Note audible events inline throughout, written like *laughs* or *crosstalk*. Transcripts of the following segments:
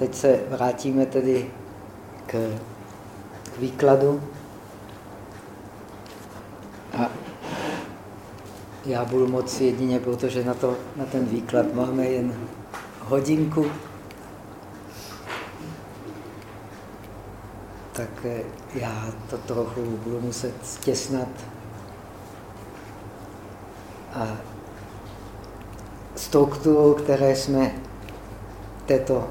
teď se vrátíme tedy k, k výkladu. A já budu moci jedině, protože na, to, na ten výklad máme jen hodinku. Tak eh, já to trochu budu muset stěsnat. A strukturu, které jsme této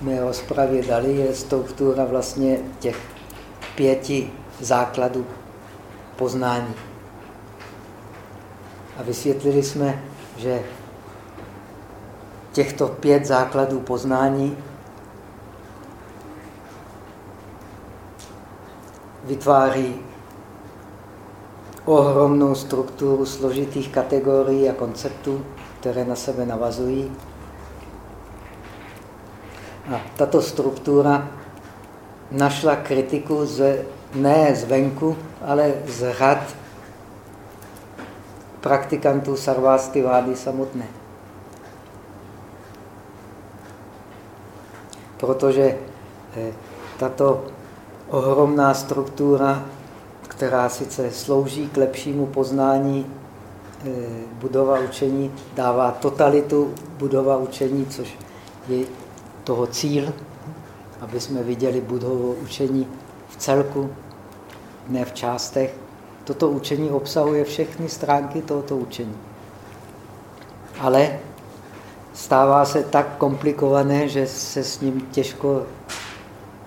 mé rozpravě dali, je struktura vlastně těch pěti základů poznání. A vysvětlili jsme, že těchto pět základů poznání vytváří ohromnou strukturu složitých kategorií a konceptů, které na sebe navazují. A tato struktura našla kritiku z, ne zvenku, ale z řad praktikantů sarvásty vády samotné. Protože eh, tato ohromná struktura, která sice slouží k lepšímu poznání eh, budova učení, dává totalitu budova učení, což je toho cíl, aby jsme viděli budovo učení v celku, ne v částech. Toto učení obsahuje všechny stránky tohoto učení. Ale stává se tak komplikované, že se s ním těžko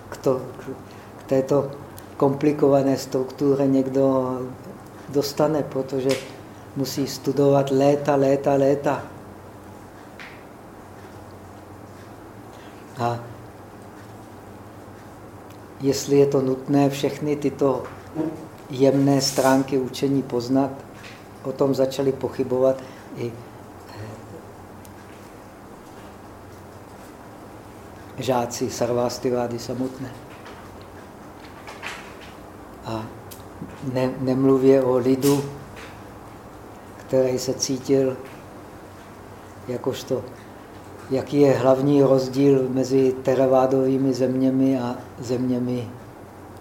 k, to, k této komplikované struktuře někdo dostane, protože musí studovat léta, léta, léta. A jestli je to nutné všechny tyto jemné stránky učení poznat, o tom začali pochybovat i eh, žáci sarvástyvády samotné. A ne, nemluvě o lidu, který se cítil jakožto, jaký je hlavní rozdíl mezi teravádovými zeměmi a zeměmi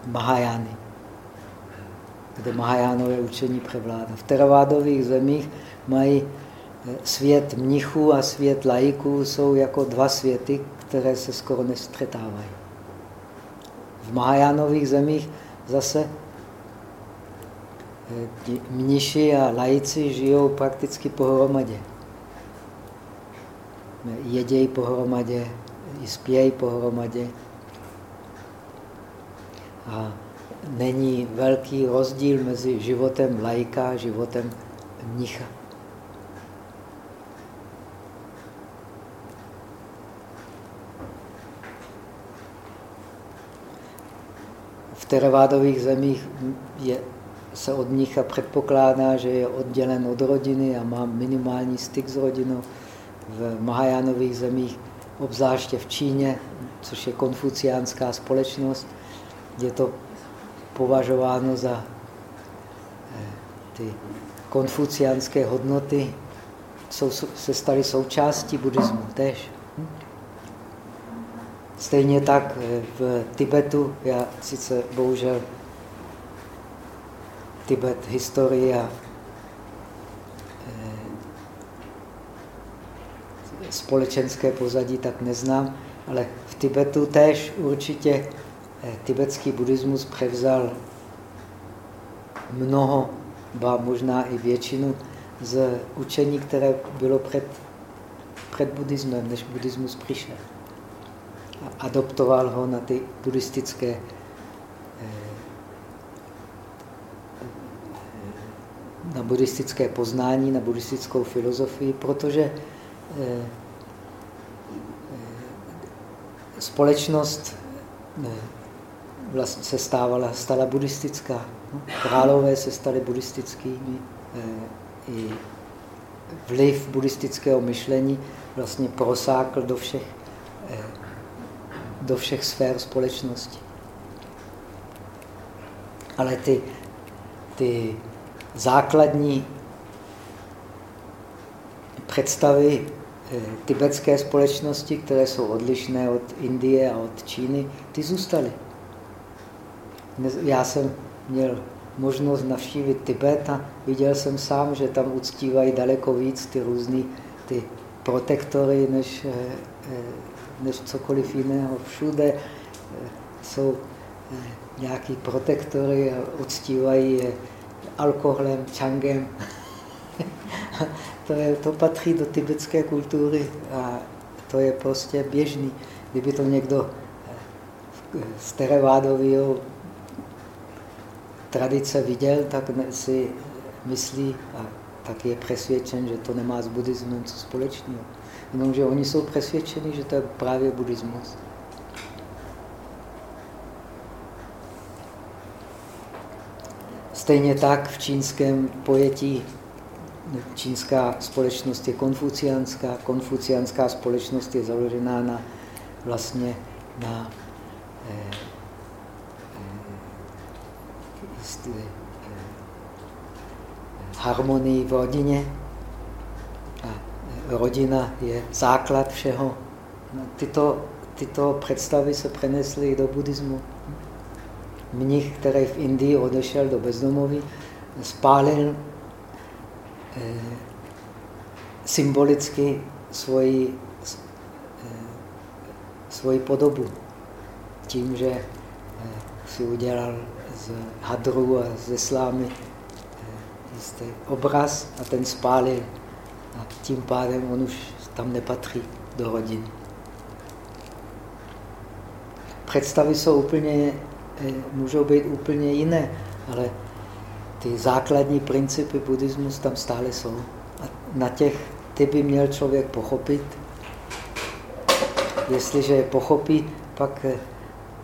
Mahajány kde Mahajánové učení převládá. V teravádových zemích mají eh, svět mnichů a svět laiků jsou jako dva světy, které se skoro nestřetávají. V Mahajánových zemích zase eh, mniši a laici žijou prakticky pohromadě. Jedějí pohromadě, i spějí pohromadě. A není velký rozdíl mezi životem lajka a životem mnicha. V teravádových zemích je, se od mnicha předpokládá, že je oddělen od rodiny a má minimální styk s rodinou. V Mahajánových zemích, obzvláště v Číně, což je konfuciánská společnost, je to považováno za eh, ty konfuciánské hodnoty, jsou, se staly součástí buddhismu tež. Stejně tak eh, v Tibetu, já sice bohužel Tibet, historie a společenské pozadí tak neznám, ale v Tibetu též určitě Eh, tibetský buddhismus převzal mnoho, ba možná i většinu z učení, které bylo před, před buddhismem, než buddhismus přišel. A adoptoval ho na ty buddhistické eh, na buddhistické poznání, na buddhistickou filozofii, protože eh, společnost vlastně se stávala, stala buddhistická. No, králové se staly buddhistickými. Eh, I vliv buddhistického myšlení vlastně prosákl do všech, eh, do všech sfér společnosti. Ale ty, ty základní představy tibetské společnosti, které jsou odlišné od Indie a od Číny, ty zůstaly. Já jsem měl možnost navštívit Tibet a viděl jsem sám, že tam uctívají daleko víc ty různé ty protektory, než, eh, eh, než cokoliv jiného. Všude eh, jsou nějaký protektory a uctívají je alkoholem, čangem. To, je, to patří do tibetské kultury a to je prostě běžný. Kdyby to někdo z Terevádového tradice viděl, tak si myslí a tak je přesvědčen, že to nemá s buddhismem co společného. Jenomže oni jsou přesvědčeni, že to je právě buddhismus. Stejně tak v čínském pojetí čínská společnost je konfuciánská, konfuciánská společnost je založená na vlastně na eh, eh, harmonii v rodině. A rodina je základ všeho. No, tyto, tyto představy se přenesly do buddhismu. Mnich, který v Indii odešel do bezdomoví, spálil eh, symbolicky svoji, eh, svoji podobu tím, že eh, si udělal z hadru a ze slámy jistý obraz a ten spálil. A tím pádem on už tam nepatří do rodiny. Představy jsou úplně, eh, můžou být úplně jiné, ale ty základní principy buddhismu tam stále jsou. A na těch ty by měl člověk pochopit. Jestliže je pochopí, pak eh,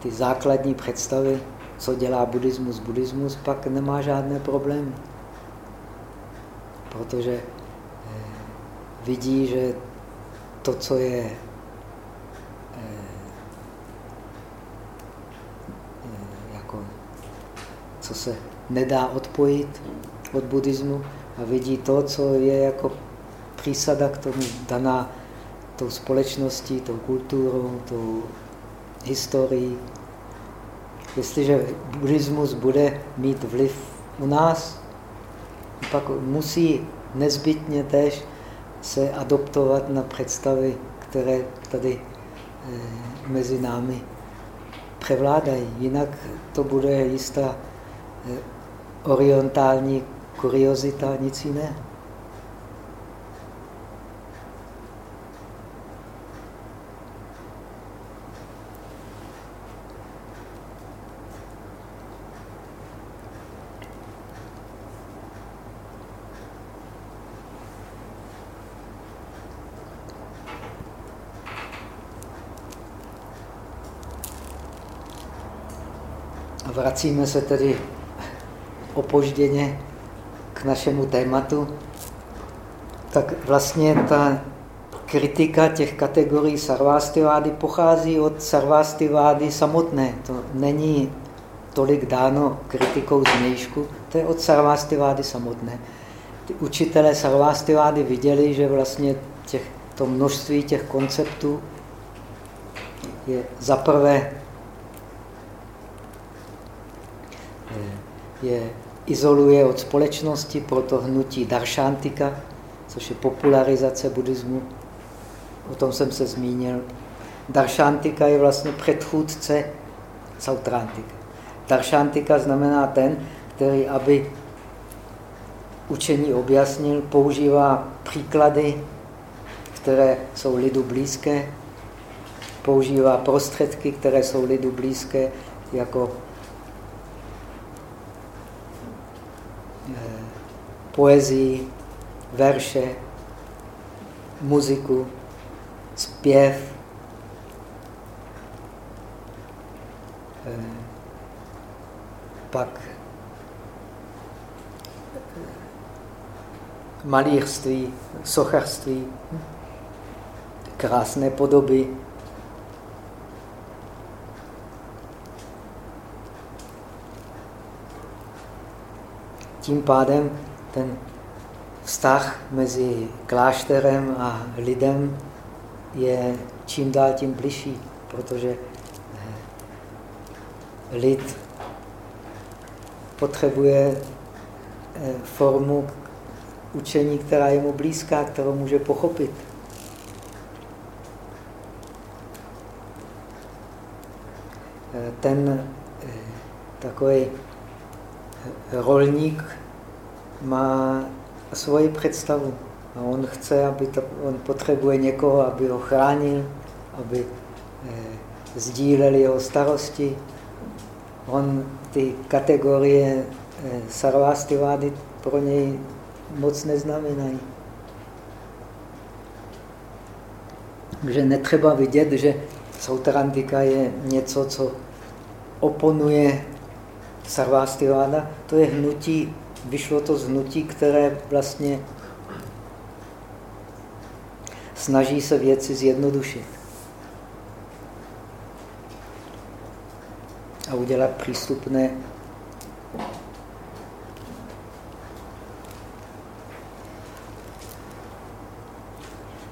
ty základní představy, co dělá buddhismus, buddhismus, pak nemá žádné problémy protože eh, vidí, že to, co je eh, jako, co se nedá odpojit od buddhismu a vidí to, co je jako přísada k tomu daná tou společností, tou kulturou, tou historií. Jestliže buddhismus bude mít vliv u nás, pak musí nezbytně tež se adoptovat na představy, které tady eh, mezi námi převládají. Jinak to bude jistá eh, orientální kuriozita, nic jiného. vracíme se tedy opožděně k našemu tématu, tak vlastně ta kritika těch kategorií sarvástivády pochází od sarvástivády samotné. To není tolik dáno kritikou změjšku, to je od sarvástivády samotné. Ty učitelé sarvástivády viděli, že vlastně těch, to množství těch konceptů je zaprvé je izoluje od společnosti, proto hnutí Daršantika, což je popularizace buddhismu. O tom jsem se zmínil. Daršantika je vlastně předchůdce Sautrantika. Daršantika znamená ten, který, aby učení objasnil, používá příklady, které jsou lidu blízké, používá prostředky, které jsou lidu blízké, jako poezii, verše, muziku, zpěv, eh, pak malířství, sochařství, krásné podoby. Tím pádem ten vztah mezi klášterem a lidem je čím dál tím bližší, protože eh, lid potřebuje eh, formu učení, která je mu blízká, kterou může pochopit. Eh, ten takový rolník má svoji představu. A on chce, aby to, on potřebuje někoho, aby ho chránil, aby eh, sdílel jeho starosti. On ty kategorie eh, sarvastivády pro něj moc neznamenají. Takže netřeba vidět, že Sautarantika je něco, co oponuje Sarvastiváda. To je hnutí, vyšlo to z hnutí, které vlastně snaží se věci zjednodušit. A udělat přístupné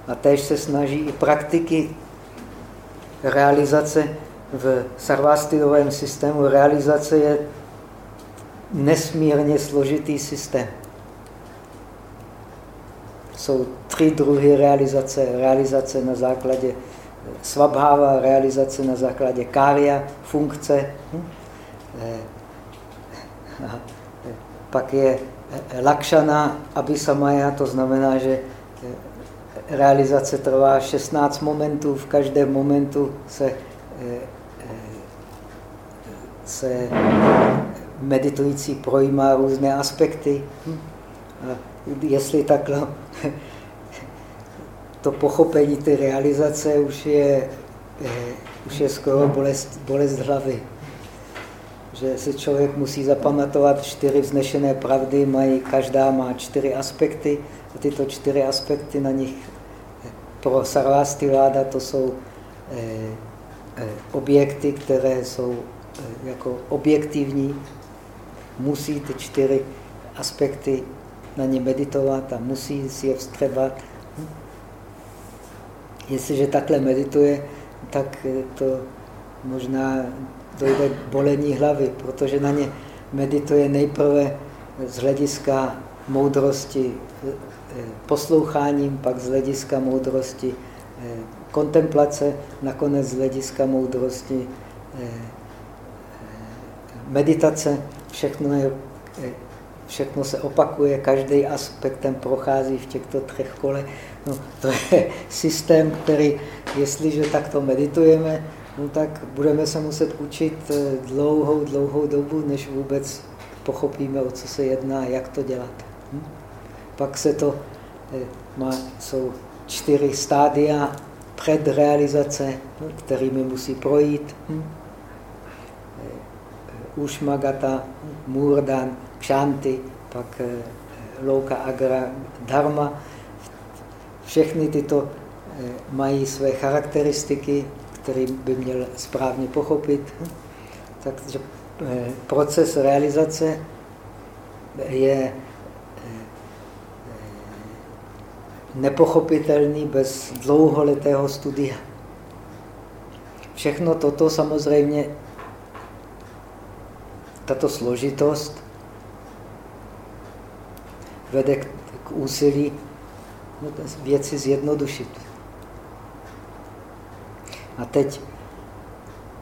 A též se snaží i praktiky realizace v sarvástivovém systému. Realizace je nesmírně složitý systém jsou tři druhy realizace. Realizace na základě svabháva, realizace na základě kária, funkce. Hm? Eh, pak je lakšana abhisamaya, to znamená, že eh, realizace trvá 16 momentů, v každém momentu se, eh, se meditující projímá různé aspekty. Hm? A jestli takhle to pochopení ty realizace už je, eh, už je skoro bolest, bolest hlavy. Že si člověk musí zapamatovat čtyři vznešené pravdy, mají, každá má čtyři aspekty a tyto čtyři aspekty na nich eh, pro Sarvastiváda to jsou eh, objekty, které jsou jako objektivní, musí ty čtyři aspekty na ně meditovat a musí si je vstřebat. Jestliže takhle medituje, tak to možná dojde k bolení hlavy, protože na ně medituje nejprve z hlediska moudrosti eh, posloucháním, pak z hlediska moudrosti eh, kontemplace, nakonec z hlediska moudrosti eh, meditace. Všechno je všechno se opakuje, každý aspektem prochází v těchto třech kolech. No, to je *laughs* systém, který, jestliže takto meditujeme, no, tak budeme se muset učit eh, dlouhou, dlouhou dobu, než vůbec pochopíme, o co se jedná, jak to dělat. Hm? Pak se to, eh, má, jsou čtyři stádia předrealizace, hm, kterými musí projít. Hm? Ušmagata, Murdan, kšanty, pak eh, louka agra dharma. Všechny tyto eh, mají své charakteristiky, které by měl správně pochopit. Takže eh, proces realizace je nepochopitelný bez dlouholetého studia. Všechno toto samozřejmě, tato složitost vede k, k úsilí no, věci zjednodušit. A teď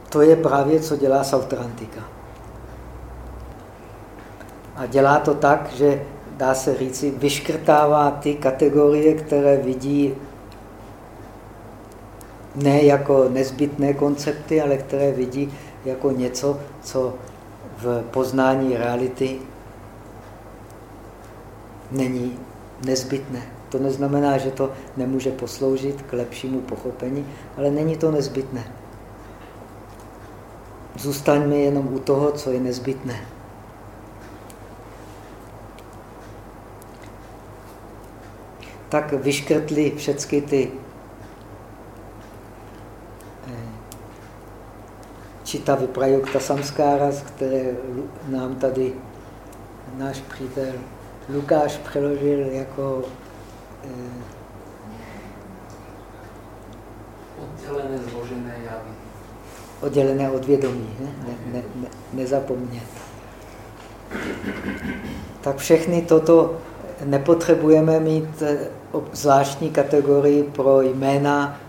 to je právě, co dělá Sautrantika. A dělá to tak, že dá se říci, vyškrtává ty kategorie, které vidí ne jako nezbytné koncepty, ale které vidí jako něco, co v poznání reality není nezbytné. To neznamená, že to nemůže posloužit k lepšímu pochopení, ale není to nezbytné. Zůstaňme jenom u toho, co je nezbytné. Tak vyškrtli všechny ty čita vyprajokta samskára, které nám tady náš přítel Lukáš přeložil jako eh, oddělené zložené javy. Oddělené od vědomí, ne? Ne, ne, ne, nezapomnět. Tak všechny toto nepotřebujeme mít eh, zvláštní kategorii pro jména,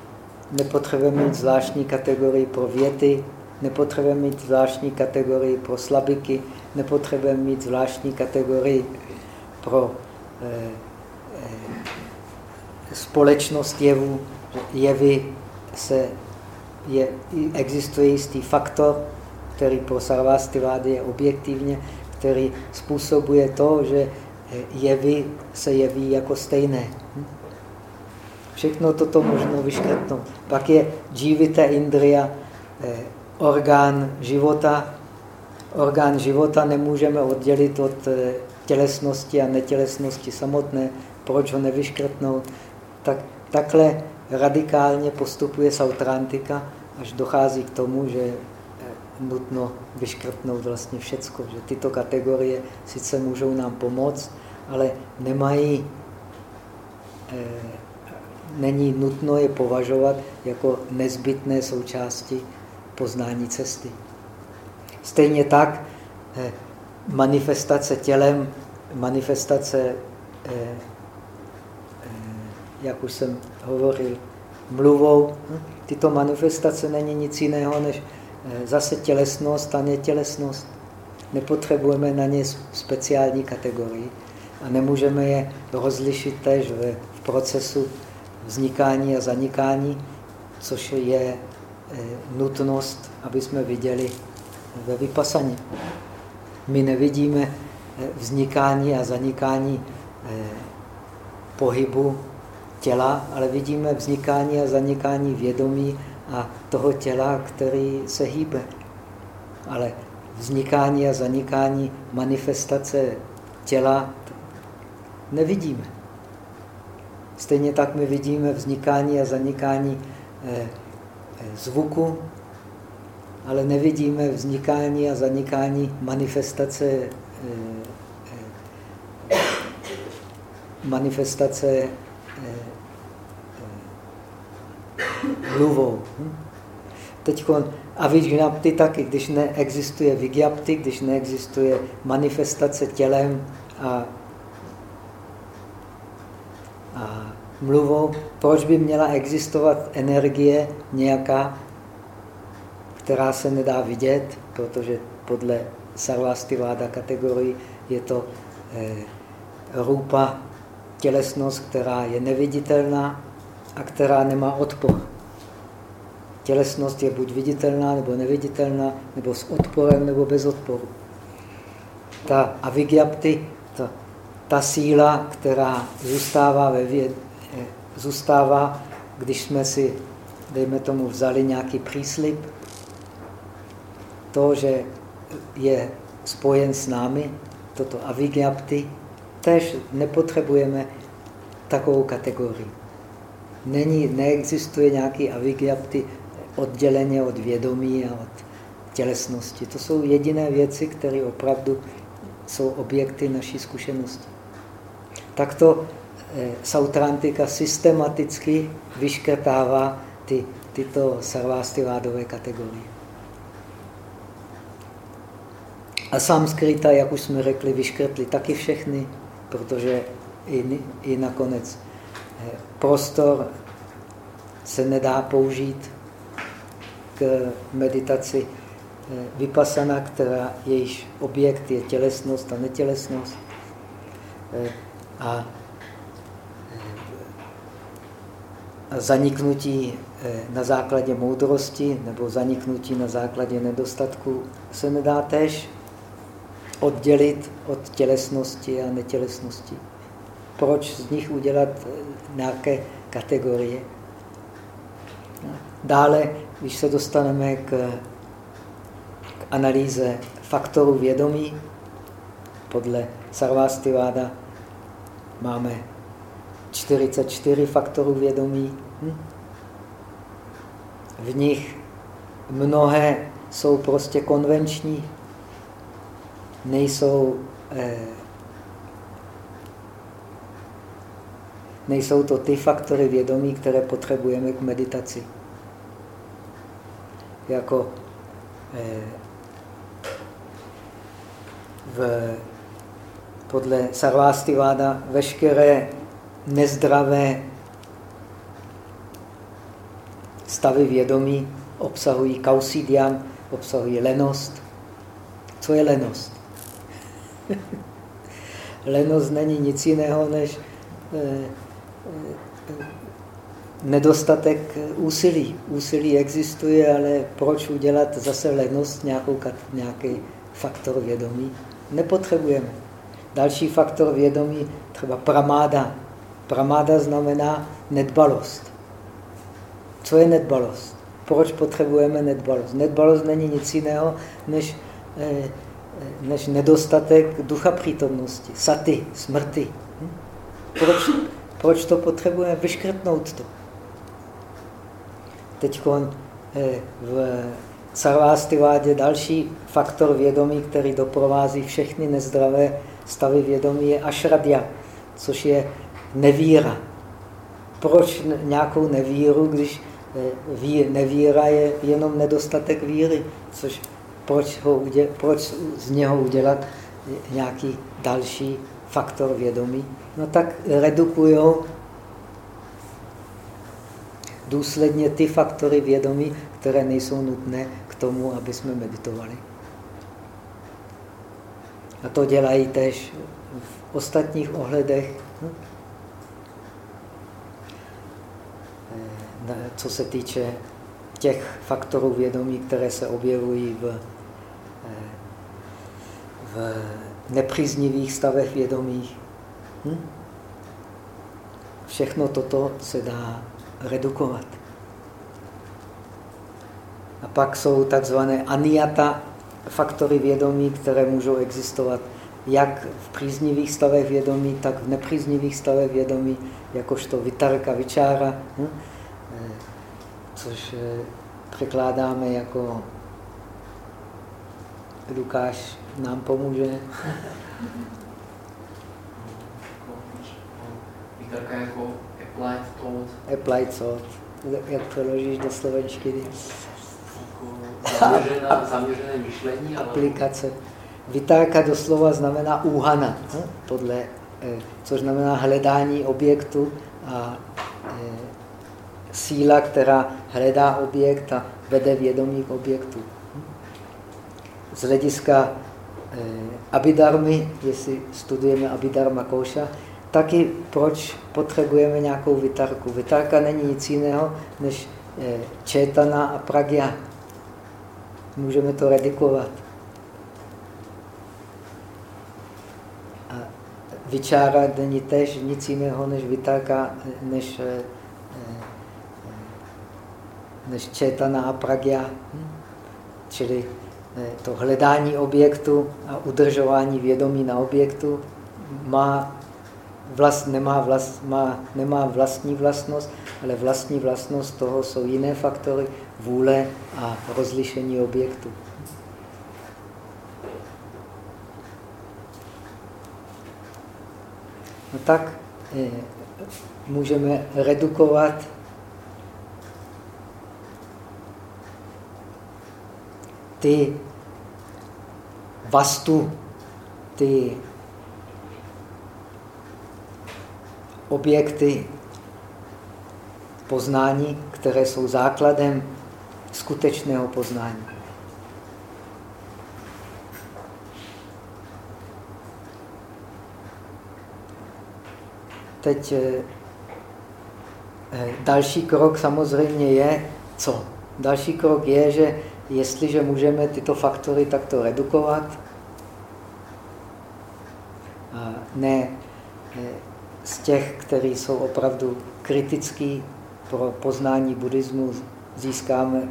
nepotřebujeme mít zvláštní kategorii pro věty, nepotřebujeme mít zvláštní kategorii pro slabiky, nepotřebujeme mít zvláštní kategorii pro eh, eh, společnost jevů. Jevy se je, existuje jistý faktor, který pro Sarvastivády je objektivně, který způsobuje to, že eh, jevy se jeví jako stejné. Hm? Všechno toto možno vyškrtnout. Pak je dživita indria, eh, orgán života. Orgán života nemůžeme oddělit od eh, tělesnosti a netělesnosti samotné. Proč ho nevyškrtnout? Tak, takhle radikálně postupuje Sautrantika, až dochází k tomu, že eh, nutno vyškrtnout vlastně všecko. Že tyto kategorie sice můžou nám pomoct, ale nemají, eh, není nutno je považovat jako nezbytné součásti poznání cesty. Stejně tak eh, manifestace tělem, manifestace jak už jsem hovořil, mluvou. Hm? Tyto manifestace není nic jiného než eh, zase tělesnost a netělesnost. Nepotřebujeme na ně speciální kategorii a nemůžeme je rozlišit tež v procesu vznikání a zanikání, což je eh, nutnost, aby jsme viděli ve vypasaní. My nevidíme eh, vznikání a zanikání pohybu těla, ale vidíme vznikání a zanikání vědomí a toho těla, který se hýbe. Ale vznikání a zanikání manifestace těla nevidíme. Stejně tak my vidíme vznikání a zanikání eh, eh, zvuku, ale nevidíme vznikání a zanikání manifestace eh, manifestace mluvou. Hm? Teď a vyžnapty taky, když neexistuje vigyapty, když neexistuje manifestace tělem a, a mluvou, proč by měla existovat energie nějaká, která se nedá vidět, protože podle Sarvastiváda kategorii je to eh, rupa, tělesnost, která je neviditelná a která nemá odpor. Tělesnost je buď viditelná, nebo neviditelná, nebo s odporem, nebo bez odporu. Ta avigyapty, ta, ta síla, která zůstává, ve zůstává, když jsme si, dejme tomu, vzali nějaký příslip, to, že je spojen s námi, toto avigyapty, tež nepotřebujeme takovou kategorii. Není, neexistuje nějaký avigyapty odděleně od vědomí a od tělesnosti. To jsou jediné věci, které opravdu jsou objekty naší zkušenosti. Takto Sautrantika systematicky vyškrtává ty, tyto sarvástivádové kategorie. A samskrita, jak už jsme řekli, vyškrtli taky všechny, protože i, i nakonec eh, prostor se nedá použít k meditaci eh, vypasana, která jejíž objekt je tělesnost a netělesnost. Eh, a, a zaniknutí na základě moudrosti nebo zaniknutí na základě nedostatku se nedá též oddělit od tělesnosti a netělesnosti. Proč z nich udělat eh, nějaké kategorie? Dále, když se dostaneme k, k analýze faktorů vědomí, podle Sarvastiváda máme 44 faktorů vědomí. Hm? V nich mnohé jsou prostě konvenční, nejsou eh, nejsou to ty faktory vědomí, které potřebujeme k meditaci. Jako eh, v, podle Sarvastiváda veškeré nezdravé stavy vědomí obsahují kausidian, obsahují lenost. Co je lenost? *laughs* lenost není nic jiného než eh, eh, nedostatek úsilí. Úsilí existuje, ale proč udělat zase lenost, nějakou, nějaký faktor vědomí? Nepotřebujeme. Další faktor vědomí, třeba pramáda. Pramáda znamená nedbalost. Co je nedbalost? Proč potřebujeme nedbalost? Nedbalost není nic jiného, než, eh, eh, než nedostatek ducha přítomnosti, saty, smrti. Hm? Proč, proč to potřebujeme? Vyškrtnout to. Teď eh, v Sarvástivádě další faktor vědomí, který doprovází všechny nezdravé stavy vědomí, je ašradya, což je nevíra. Proč nějakou nevíru, když eh, nevíra je jenom nedostatek víry, což proč, ho proč z něho udělat nějaký další faktor vědomí? No tak redukují důsledně ty faktory vědomí, které nejsou nutné k tomu, aby jsme meditovali. A to dělají tež v ostatních ohledech. Hm? Eh, co se týče těch faktorů vědomí, které se objevují v, eh, v nepříznivých stavech vědomí. Hm? Všechno toto se dá redukovat. A pak jsou takzvané aniata faktory vědomí, které můžou existovat jak v příznivých stavech vědomí, tak v nepříznivých stavech vědomí, jakožto vitarka, vyčára, hm? Což eh, překládáme jako Lukáš nám pomůže. Vitarka jako applied thought. Applied thought. Jak přeložíš do slovenštiny? zaměřené, zaměřené myšlení. Ale... Aplikace. Vytáka doslova znamená úhana, hm? podle, eh, což znamená hledání objektu a eh, síla, která hledá objekt a vede vědomí k objektu. Z hlediska eh, abidarmy, jestli studujeme abidharma kouša, taky proč potřebujeme nějakou vytarku. Vytarka není nic jiného než četana a pragya můžeme to redikovat. Vyčára není tež nic jiného než než, eh, eh, než četana a pragya. Čili eh, to hledání objektu a udržování vědomí na objektu má vlast, nemá, vlast, má, nemá vlastní vlastnost, ale vlastní vlastnost toho jsou jiné faktory, vůle a rozlišení objektu. No tak eh, můžeme redukovat ty vastu, ty objekty poznání, které jsou základem skutečného poznání. Teď eh, eh, další krok samozřejmě je co? Další krok je, že jestliže můžeme tyto faktory takto redukovat, ne eh, z těch, které jsou opravdu kritický pro poznání buddhismu, získáme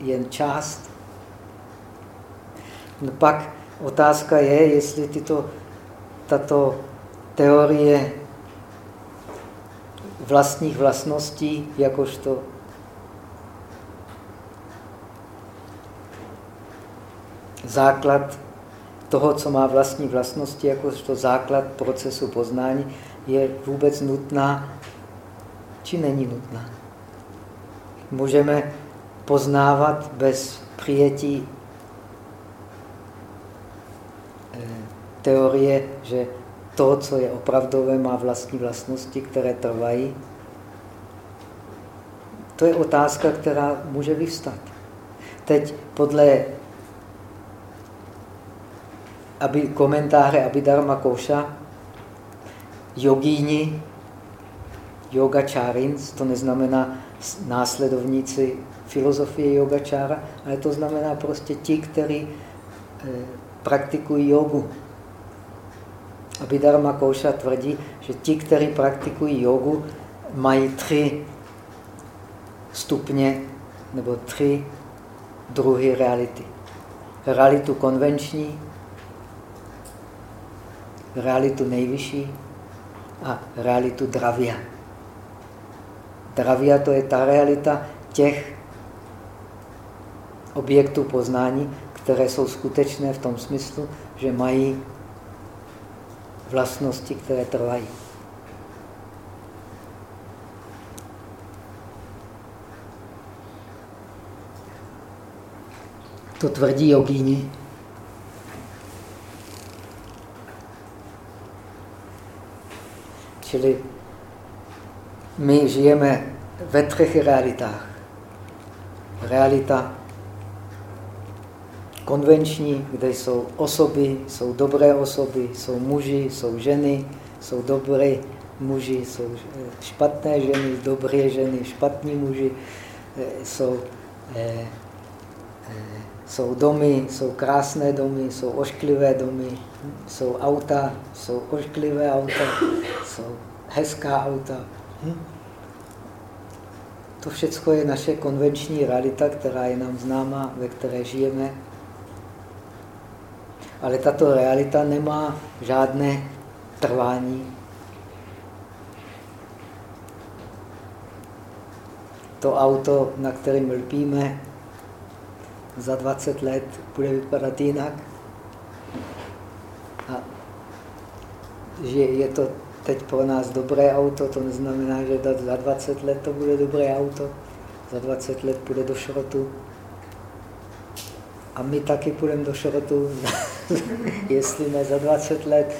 jen část. No pak otázka je, jestli tyto, tato teorie vlastních vlastností, jakožto základ toho, co má vlastní vlastnosti, jakožto základ procesu poznání, je vůbec nutná, či není nutná. Můžeme poznávat bez přijetí eh, teorie, že to, co je opravdové, má vlastní vlastnosti, které trvají. To je otázka, která může vyvstat. Teď podle aby komentáře Abhidharma Koša, jogíni, yogačárins, to neznamená následovníci filozofie yogačára, ale to znamená prostě ti, kteří eh, praktikují jogu. Abhidharma Koša tvrdí, že ti, kteří praktikují jogu, mají tři stupně nebo tři druhy reality. Realitu konvenční, realitu nejvyšší a realitu dravia. Dravia to je ta realita těch objektů poznání, které jsou skutečné v tom smyslu, že mají vlastnosti, které trvají. To tvrdí jogíni. Čili my žijeme ve třech realitách. Realita konvenční, kde jsou osoby, jsou dobré osoby, jsou muži, jsou ženy, jsou dobré muži, jsou špatné ženy, dobré ženy, špatní muži, eh, jsou, eh, eh, jsou domy, jsou krásné domy, jsou ošklivé domy, jsou auta, jsou ošklivé auta, jsou hezká auta. Hm? To všechno je naše konvenční realita, která je nám známa, ve které žijeme. Ale tato realita nemá žádné trvání. To auto, na kterém lpíme, za 20 let bude vypadat jinak. A že je to teď pro nás dobré auto, to neznamená, že za 20 let to bude dobré auto. Za 20 let půjde do šrotu. A my taky půjdeme do šrotu, *laughs* jestli ne za 20 let,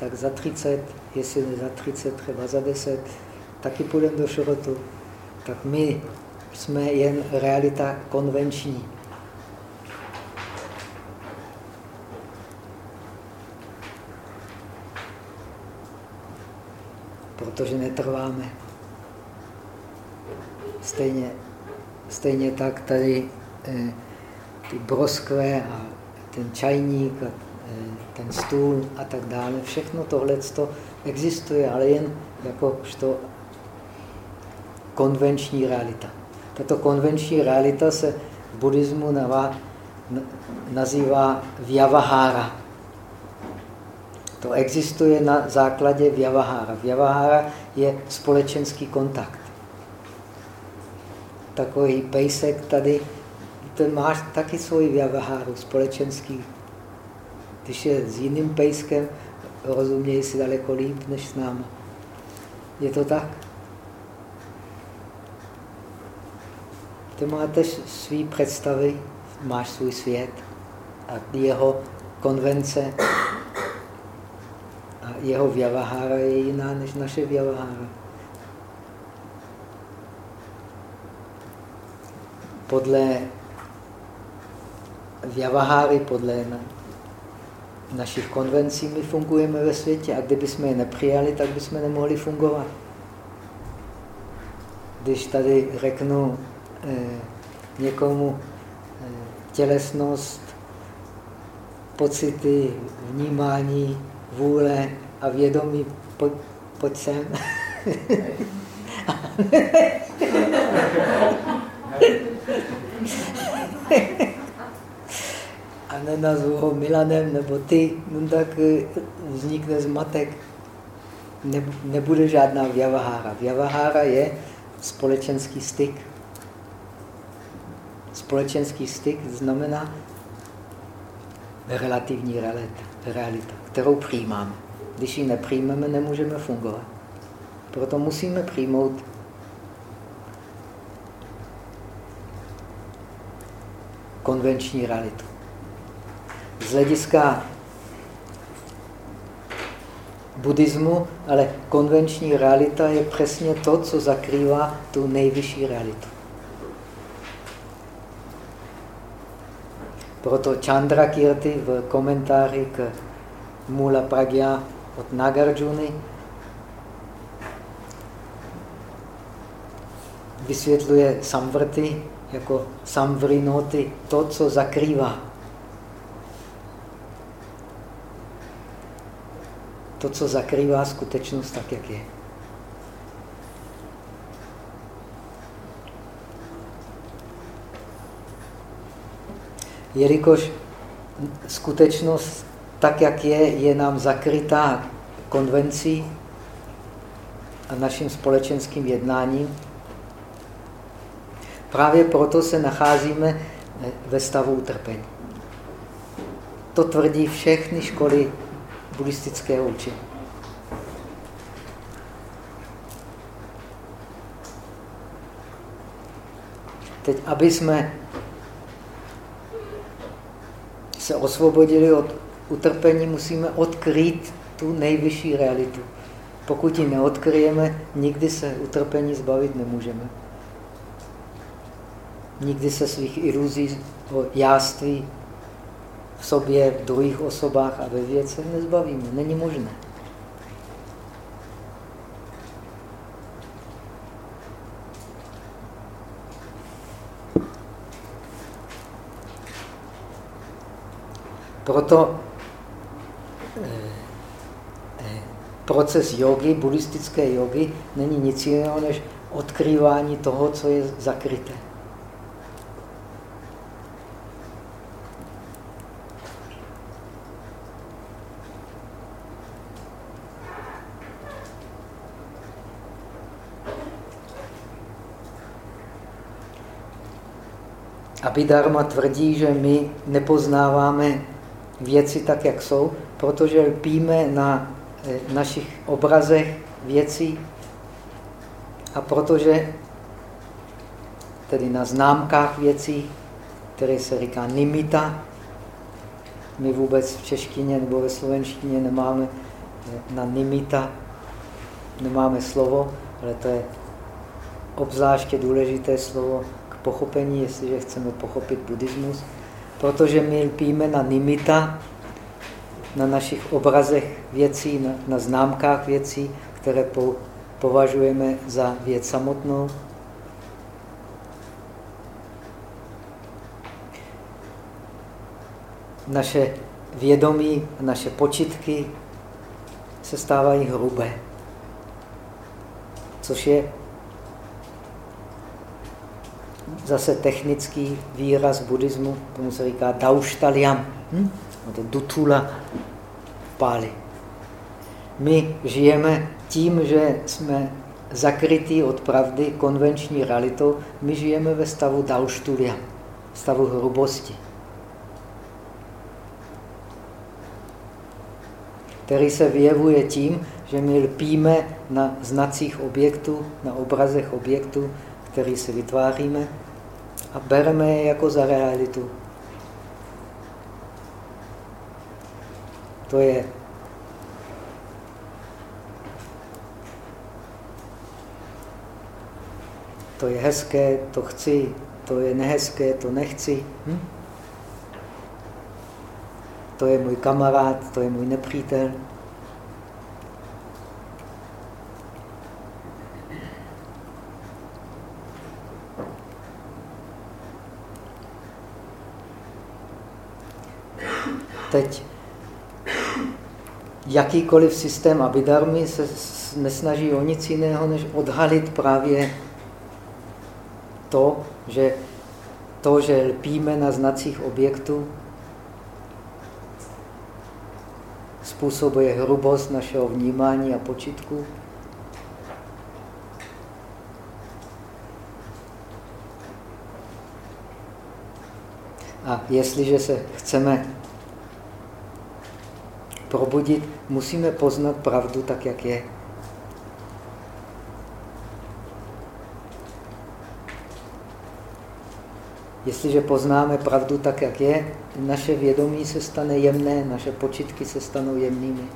tak za 30, jestli ne za 30, třeba za 10, taky půjdeme do šrotu. Tak my jsme jen realita konvenční. Protože netrváme. Stejně, stejně tak tady eh, ty broskve a ten čajník a eh, ten stůl a tak dále, všechno tohle existuje, ale jen jakožto konvenční realita. Tato konvenční realita se v buddhismu nazývá vyavahára. To existuje na základě vyavahára. Vyavahára je společenský kontakt. Takový pejsek tady, ten máš taky svoji vyavaháru, společenský. Když je s jiným pejskem, rozumějí si daleko líp než s námi. Je to tak? Ty máte svý představy, máš svůj svět a jeho konvence jeho vyavahára je jiná než naše vyavahára. Podle vyavaháry, podle našich konvencí my fungujeme ve světě a kdyby jsme je nepřijali, tak bychom nemohli fungovat. Když tady řeknu eh, někomu eh, tělesnost, pocity, vnímání, vůle a vědomí, pojď, pojď sem. a nenazvu ho Milanem nebo ty, no tak eh, vznikne zmatek. Nebude žádná vyavahára. Vyavahára je společenský styk. Společenský styk znamená relativní realita kterou přijímáme. Když ji nepřijmeme, nemůžeme fungovat. Proto musíme přijmout konvenční realitu. Z hlediska buddhismu, ale konvenční realita je přesně to, co zakrývá tu nejvyšší realitu. Proto Chandra Kirti v komentáři k Mula Pragya od Nagarjuna vysvětluje samvrty jako samvrinoty, to, co zakrývá. To, co zakrývá skutečnost tak, jak je. Jelikož skutečnost tak, jak je, je nám zakrytá konvencí a naším společenským jednáním, Právě proto se nacházíme ve stavu utrpení. To tvrdí všechny školy buddhistického učení. Teď, aby jsme se osvobodili od utrpení, musíme odkrýt tu nejvyšší realitu. Pokud ji neodkryjeme, nikdy se utrpení zbavit nemůžeme nikdy se svých iluzí o jáství v sobě, v druhých osobách a ve věcech nezbavíme. Není možné. Proto eh, eh, proces jogy, buddhistické jogy, není nic jiného než odkrývání toho, co je zakryté. Abhidharma tvrdí, že my nepoznáváme věci tak, jak jsou, protože lpíme na našich obrazech věcí. A protože tedy na známkách věcí, které se říká nimita, my vůbec v češtině nebo ve slovenštině nemáme eh, na nimita, nemáme slovo, ale to je obzvláště důležité slovo pochopení, jestliže chceme pochopit buddhismus, protože my lpíme na nimita, na našich obrazech věcí, na, na známkách věcí, které po, považujeme za věc samotnou. Naše vědomí, naše počitky se stávají hrubé, což je zase technický výraz buddhismu, tomu se říká dauštaliam, hm? Dutula v páli. My žijeme tím, že jsme zakrytí od pravdy konvenční realitou, my žijeme ve stavu dauštulia, stavu hrubosti. který se vyjevuje tím, že my lpíme na znacích objektů, na obrazech objektů, který si vytváříme a bereme je jako za realitu. To je to je hezké, to chci, to je nehezké, to nechci. Hm? To je můj kamarád, to je můj nepřítel. teď jakýkoliv systém Abhidharmy se nesnaží o nic jiného, než odhalit právě to, že to, že lpíme na znacích objektů, způsobuje hrubost našeho vnímání a počitku. A jestliže se chceme probudit, musíme poznat pravdu tak, jak je. Jestliže poznáme pravdu tak, jak je, naše vědomí se stane jemné, naše počitky se stanou jemnými.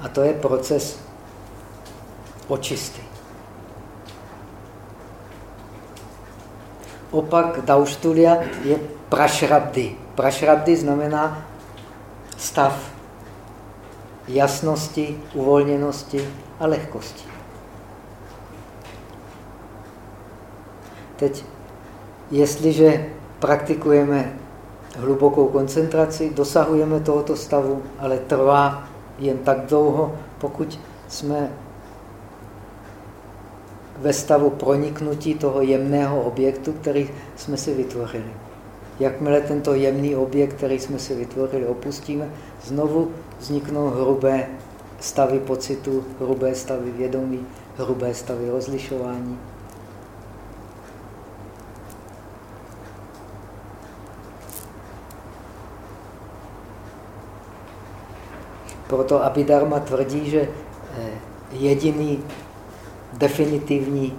A to je proces očisty. Opak Dauštulia je prašrabdy. Prašrabdy znamená stav jasnosti, uvolněnosti a lehkosti. Teď, jestliže praktikujeme hlubokou koncentraci, dosahujeme tohoto stavu, ale trvá jen tak dlouho, pokud jsme ve stavu proniknutí toho jemného objektu, který jsme si vytvořili. Jakmile tento jemný objekt, který jsme si vytvořili, opustíme, znovu vzniknou hrubé stavy pocitu, hrubé stavy vědomí, hrubé stavy rozlišování. Proto Abhidharma tvrdí, že eh, jediný definitivní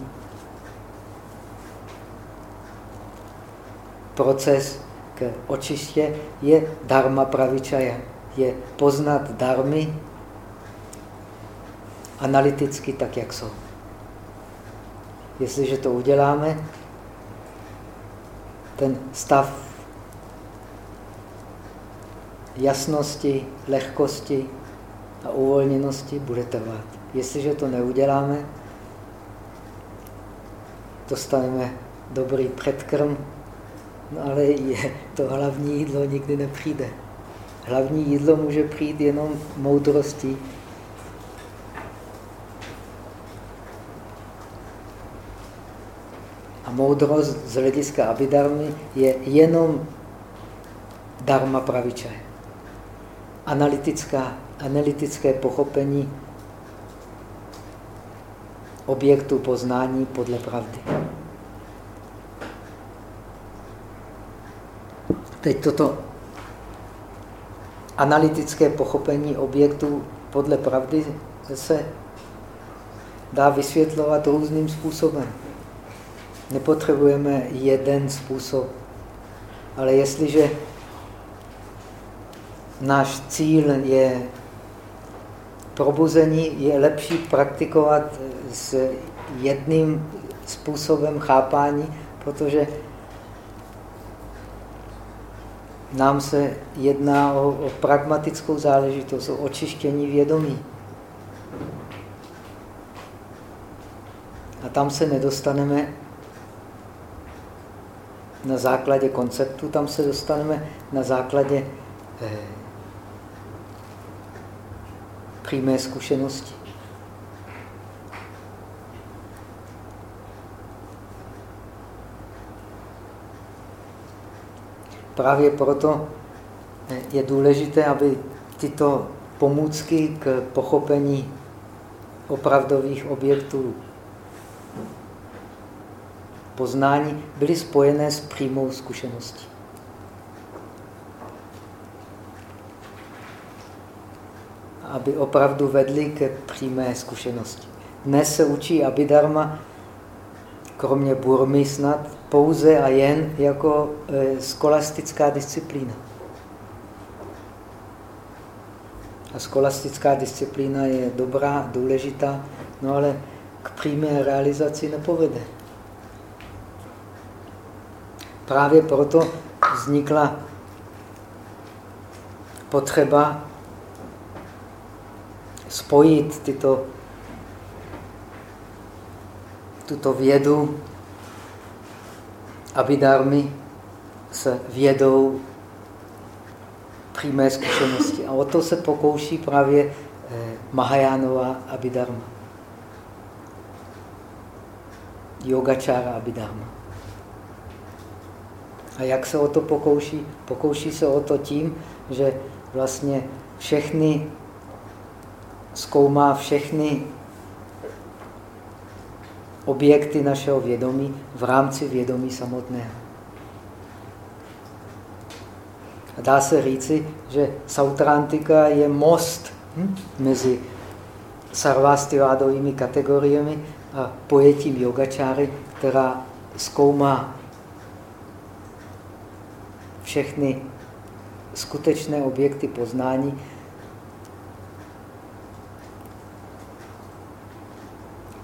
proces k očiště je dharma pravičaja. Je poznat darmy analyticky tak, jak jsou. Jestliže to uděláme, ten stav jasnosti, lehkosti a uvolněnosti bude trvat. Jestliže to neuděláme, dostaneme dobrý předkrm, no ale je, to hlavní jídlo nikdy nepřijde. Hlavní jídlo může přijít jenom moudrostí. A moudrost z hlediska abidarmy je jenom dharma pravičaj. Analytická, analytické pochopení objektu poznání podle pravdy. Teď toto analytické pochopení objektu podle pravdy se dá vysvětlovat různým způsobem. Nepotřebujeme jeden způsob. Ale jestliže náš cíl je probuzení, je lepší praktikovat s jedným způsobem chápání, protože nám se jedná o, o pragmatickou záležitost, o očištění vědomí. A tam se nedostaneme na základě konceptu, tam se dostaneme na základě eh, přímé zkušenosti. Právě proto je důležité, aby tyto pomůcky k pochopení opravdových objektů poznání byly spojené s přímou zkušeností. Aby opravdu vedly ke přímé zkušenosti. Dnes se učí Abhidharma, kromě Burmy snad, pouze a jen jako e, skolastická disciplína. A skolastická disciplína je dobrá, důležitá, no ale k přímé realizaci nepovede. Právě proto vznikla potřeba spojit tyto, tuto vědu abidarmy s vědou přímé zkušenosti. A o to se pokouší právě eh, Mahajánova Abhidharma. Yogačára Abhidharma. A jak se o to pokouší? Pokouší se o to tím, že vlastně všechny zkoumá všechny objekty našeho vědomí v rámci vědomí samotného. A dá se říci, že Sautrantika je most hm, mezi sarvastivádovými kategoriemi a pojetím yogačáry, která zkoumá všechny skutečné objekty poznání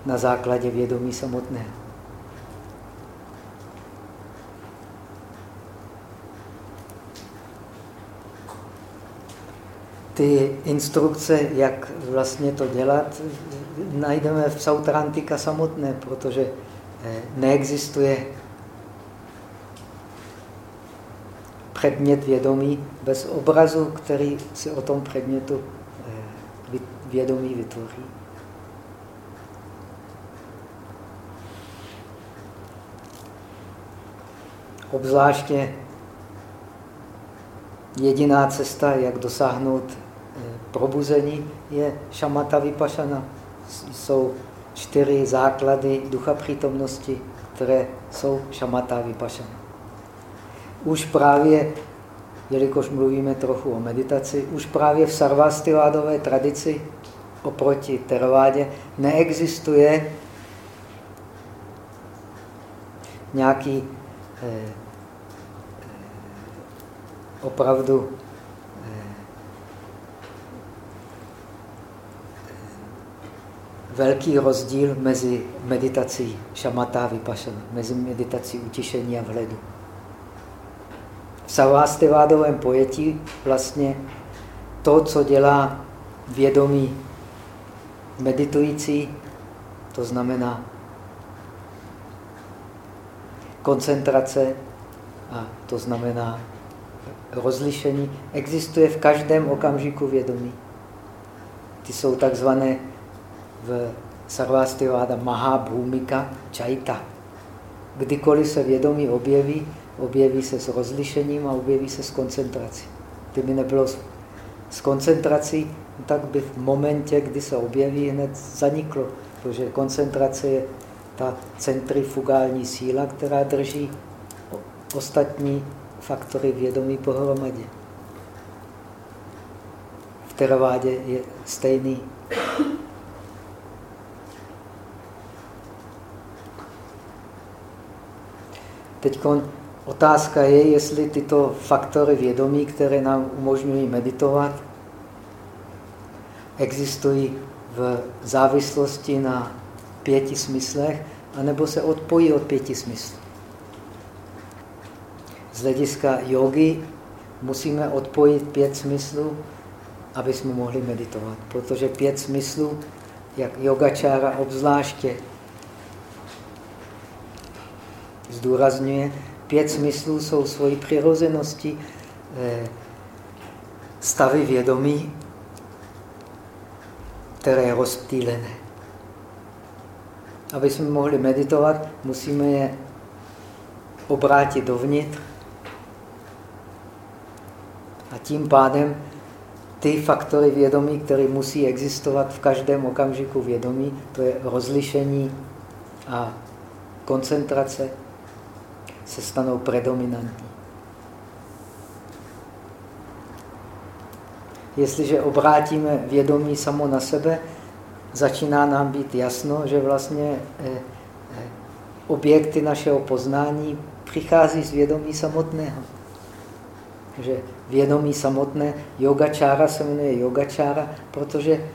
na základě vědomí samotného. Ty instrukce, jak vlastně to dělat, najdeme v Sautrantika samotné, protože eh, neexistuje předmět vědomí bez obrazu, který si o tom předmětu eh, vědomí vytvoří. Obzvláště jediná cesta, jak dosáhnout eh, probuzení, je šamata vypašana. Jsou čtyři základy ducha přítomnosti, které jsou šamata vypašana. Už právě, jelikož mluvíme trochu o meditaci, už právě v sarvastivádové tradici oproti teravádě neexistuje nějaký eh, opravdu eh, velký rozdíl mezi meditací šamata a vypašana, mezi meditací utišení a vhledu. V savástivádovém pojetí vlastně to, co dělá vědomí meditující, to znamená koncentrace a to znamená rozlišení existuje v každém okamžiku vědomí. Ty jsou takzvané v Sarvastivada Mahabhumika Čajta. Kdykoliv se vědomí objeví, objeví se s rozlišením a objeví se s koncentrací. Kdyby nebylo s koncentrací, tak by v momentě, kdy se objeví, hned zaniklo. Protože koncentrace je ta centrifugální síla, která drží ostatní faktory vědomí pohromadě. V teravádě je stejný. Teď otázka je, jestli tyto faktory vědomí, které nám umožňují meditovat, existují v závislosti na pěti smyslech, anebo se odpojí od pěti smyslů z hlediska jogy musíme odpojit pět smyslů, aby jsme mohli meditovat. Protože pět smyslů, jak yogačára obzvláště zdůrazňuje, pět smyslů jsou svojí přirozenosti eh, stavy vědomí, které je rozptýlené. Aby jsme mohli meditovat, musíme je obrátit dovnitř a tím pádem ty faktory vědomí, které musí existovat v každém okamžiku vědomí, to je rozlišení a koncentrace, se stanou predominantní. Jestliže obrátíme vědomí samo na sebe, začíná nám být jasno, že vlastně eh, eh, objekty našeho poznání přichází z vědomí samotného že vědomí samotné, yogačára se jmenuje yogačára, protože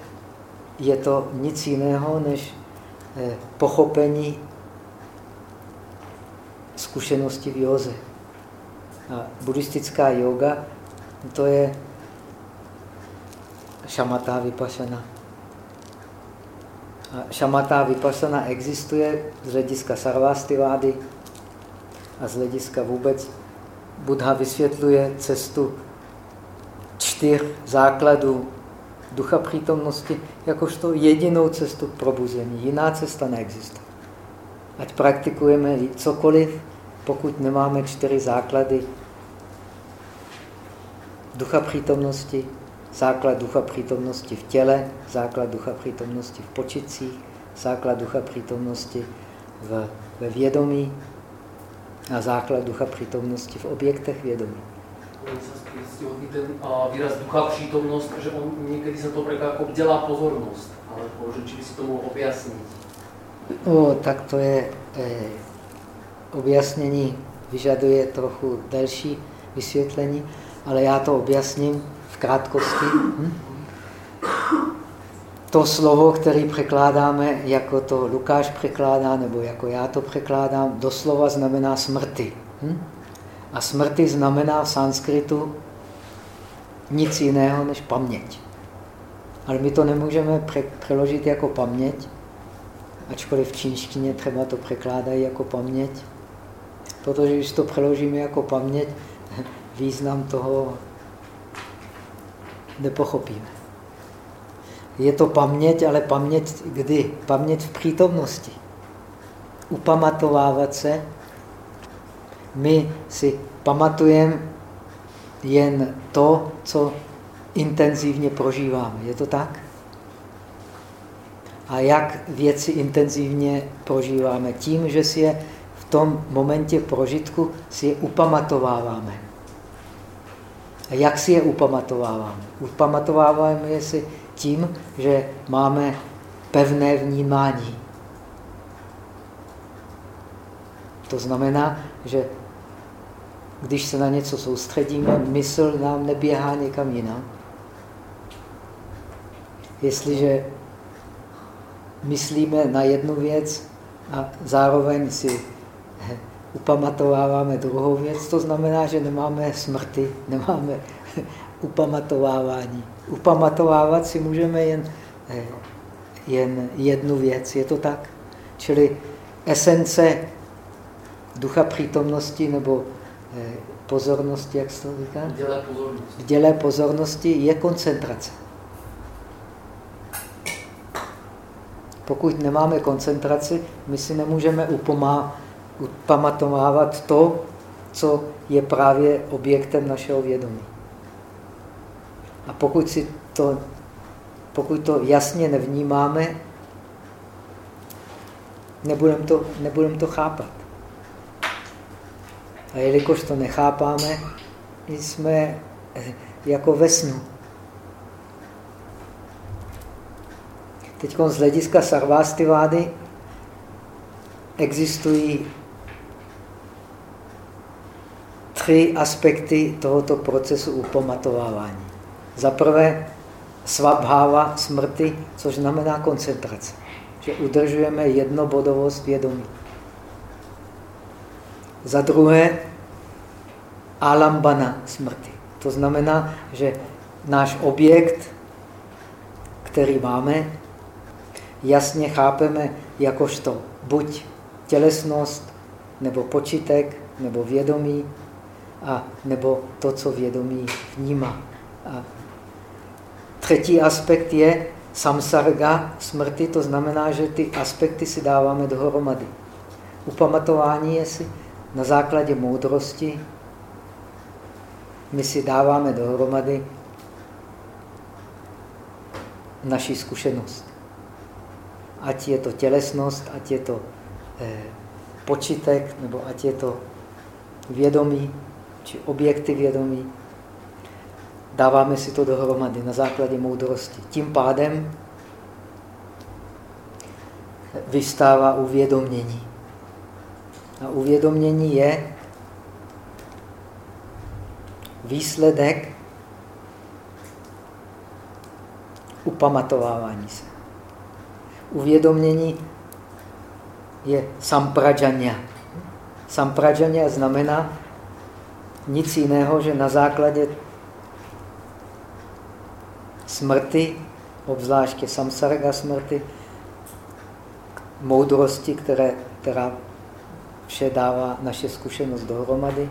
je to nic jiného než eh, pochopení zkušenosti v józe. A buddhistická yoga, to je šamatá vypašana. A šamatá vypašana existuje z hlediska sarvastivády a z hlediska vůbec Buddha vysvětluje cestu čtyř základů ducha přítomnosti jakožto jedinou cestu k probuzení. Jiná cesta neexistuje. Ať praktikujeme cokoliv, pokud nemáme čtyři základy ducha přítomnosti, základ ducha přítomnosti v těle, základ ducha přítomnosti v počicích, základ ducha přítomnosti ve vědomí a základ ducha přítomnosti v objektech vědomí. ten výraz ducha přítomnost, že on někdy se to jako dělá pozornost, ale že by si to mohl objasnit. O, tak to je eh, objasnění, vyžaduje trochu delší vysvětlení, ale já to objasním v krátkosti. Hm? To slovo, které překládáme, jako to Lukáš překládá, nebo jako já to překládám, doslova znamená smrti. Hm? A smrti znamená v sanskritu nic jiného než paměť. Ale my to nemůžeme přeložit jako paměť, ačkoliv v čínštině třeba to překládají jako paměť, protože když to přeložíme jako paměť, *laughs* význam toho nepochopíme. Je to paměť, ale paměť kdy? Paměť v přítomnosti. Upamatovávat se. My si pamatujeme jen to, co intenzivně prožíváme. Je to tak? A jak věci intenzivně prožíváme? Tím, že si je v tom momentě prožitku si je upamatováváme. A jak si je upamatováváme? Upamatováváme je si tím, že máme pevné vnímání. To znamená, že když se na něco soustředíme, mysl nám neběhá někam jinam. Jestliže myslíme na jednu věc a zároveň si upamatováváme druhou věc, to znamená, že nemáme smrti, nemáme *laughs* upamatovávání. Upamatovávat si můžeme jen, eh, jen jednu věc, je to tak? Čili esence ducha přítomnosti nebo eh, pozornosti, jak se to říká? V dělé pozornosti. V dělé pozornosti je koncentrace. Pokud nemáme koncentraci, my si nemůžeme upamatovávat to, co je právě objektem našeho vědomí. A pokud, si to, pokud to jasně nevnímáme, nebudeme to, nebudem to chápat. A jelikož to nechápáme, jsme jako ve snu. Teď z hlediska sarvástivády existují tři aspekty tohoto procesu upamatovávání. Za prvé svabháva smrti, což znamená koncentrace. Že udržujeme jednobodovost vědomí. Za druhé alambana smrti. To znamená, že náš objekt, který máme, jasně chápeme jakožto buď tělesnost, nebo počítek, nebo vědomí, a nebo to, co vědomí vnímá. A třetí aspekt je samsarga smrti, to znamená, že ty aspekty si dáváme dohromady. Upamatování je si na základě moudrosti, my si dáváme dohromady naši zkušenost ať je to tělesnost, ať je to eh, počitek, nebo ať je to vědomí, či objekty vědomí. Dáváme si to dohromady na základě moudrosti. Tím pádem vystává uvědomění. A uvědomění je výsledek upamatovávání se uvědomění je sampražanya. Sampražanya znamená nic jiného, že na základě smrti, obzvláště samsarga smrti, moudrosti, které, která vše dává naše zkušenost dohromady,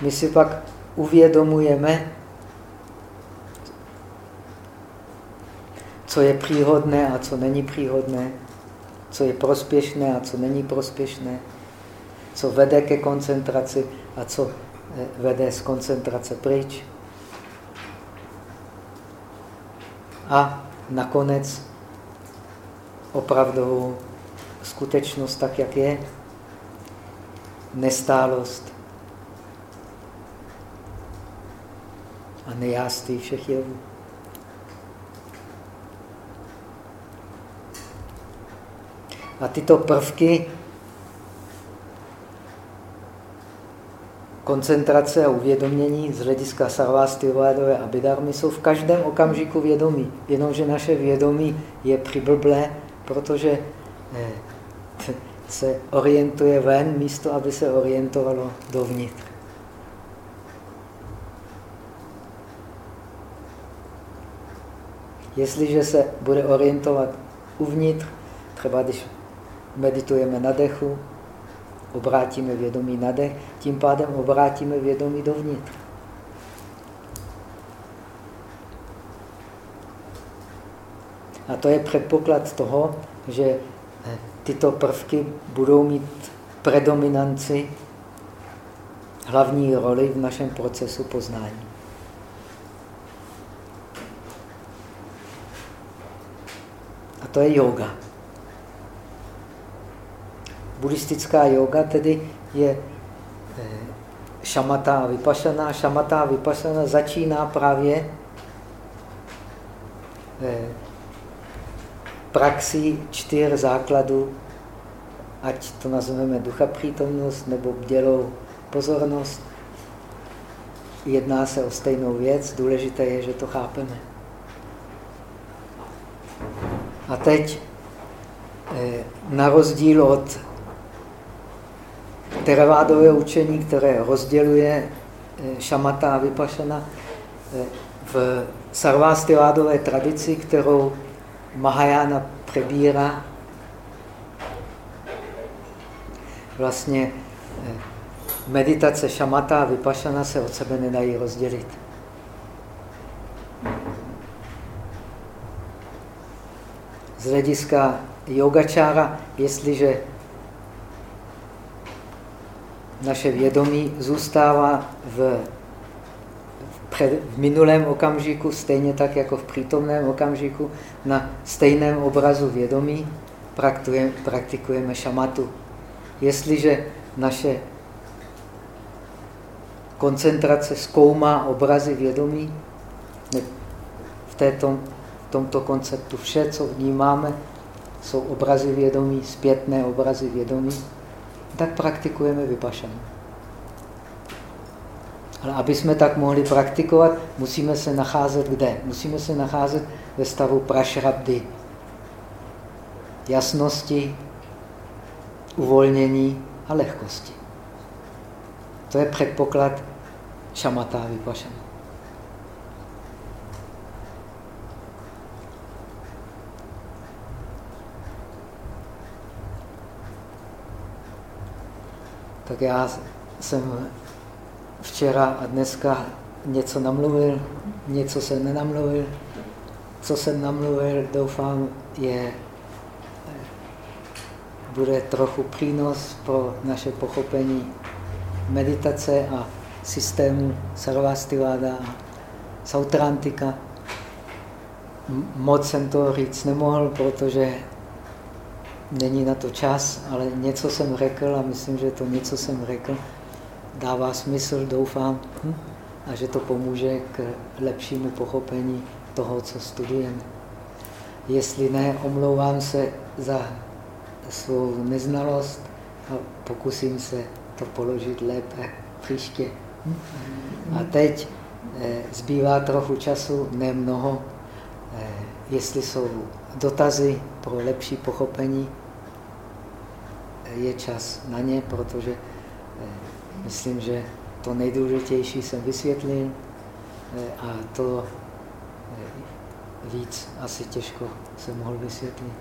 my si pak uvědomujeme, co je příhodné a co není příhodné, co je prospěšné a co není prospěšné, co vede ke koncentraci a co eh, vede z koncentrace pryč. A nakonec opravdovou skutečnost tak, jak je, nestálost a nejáství všech jevů. A tyto prvky koncentrace a uvědomění z hlediska sarvástivádové a bidarmy jsou v každém okamžiku vědomí. Jenomže naše vědomí je přiblblé, protože eh, se orientuje ven, místo aby se orientovalo dovnitř. Jestliže se bude orientovat uvnitř, třeba když meditujeme na dechu, obrátíme vědomí na dech, tím pádem obrátíme vědomí dovnitř. A to je předpoklad toho, že eh, tyto prvky budou mít predominanci hlavní roli v našem procesu poznání. A to je yoga. Buddhistická yoga tedy je eh, šamata a vypašana. Šamata a vypašana začíná právě eh, praxí čtyř základů, ať to nazveme ducha přítomnost nebo bdělou pozornost. Jedná se o stejnou věc, důležité je, že to chápeme. A teď, eh, na rozdíl od teravádové učení, které rozděluje eh, šamata a vypašana, eh, v sarvástivádové tradici, kterou Mahajana přebírá, vlastně meditace šamata a vypašana se od sebe nedají rozdělit. z hlediska yogačára, jestliže naše vědomí zůstává v, před, v minulém okamžiku, stejně tak jako v přítomném okamžiku, na stejném obrazu vědomí, praktikujeme, praktikujeme šamatu. Jestliže naše koncentrace zkoumá obrazy vědomí, v této tomto konceptu vše, co vnímáme, jsou obrazy vědomí, zpětné obrazy vědomí, tak praktikujeme vypašanu. Ale aby jsme tak mohli praktikovat, musíme se nacházet kde? Musíme se nacházet ve stavu prašrabdy. Jasnosti, uvolnění a lehkosti. To je předpoklad šamatá vypašana. Tak já jsem včera a dneska něco namluvil, něco jsem nenamluvil. Co jsem namluvil, doufám, je, bude trochu přínos pro naše pochopení meditace a systému Sarvastiváda a Sautrantika. Moc jsem to říct nemohl, protože není na to čas, ale něco jsem řekl a myslím, že to něco jsem řekl dává smysl, doufám, hm? a že to pomůže k lepšímu pochopení toho, co studujeme. Jestli ne, omlouvám se za svou neznalost a pokusím se to položit lépe příště. Hm? A teď eh, zbývá trochu času, ne mnoho. Eh, jestli jsou dotazy pro lepší pochopení, je čas na ně, protože eh, myslím, že to nejdůležitější jsem vysvětlil eh, a to eh, víc asi těžko se mohl vysvětlit.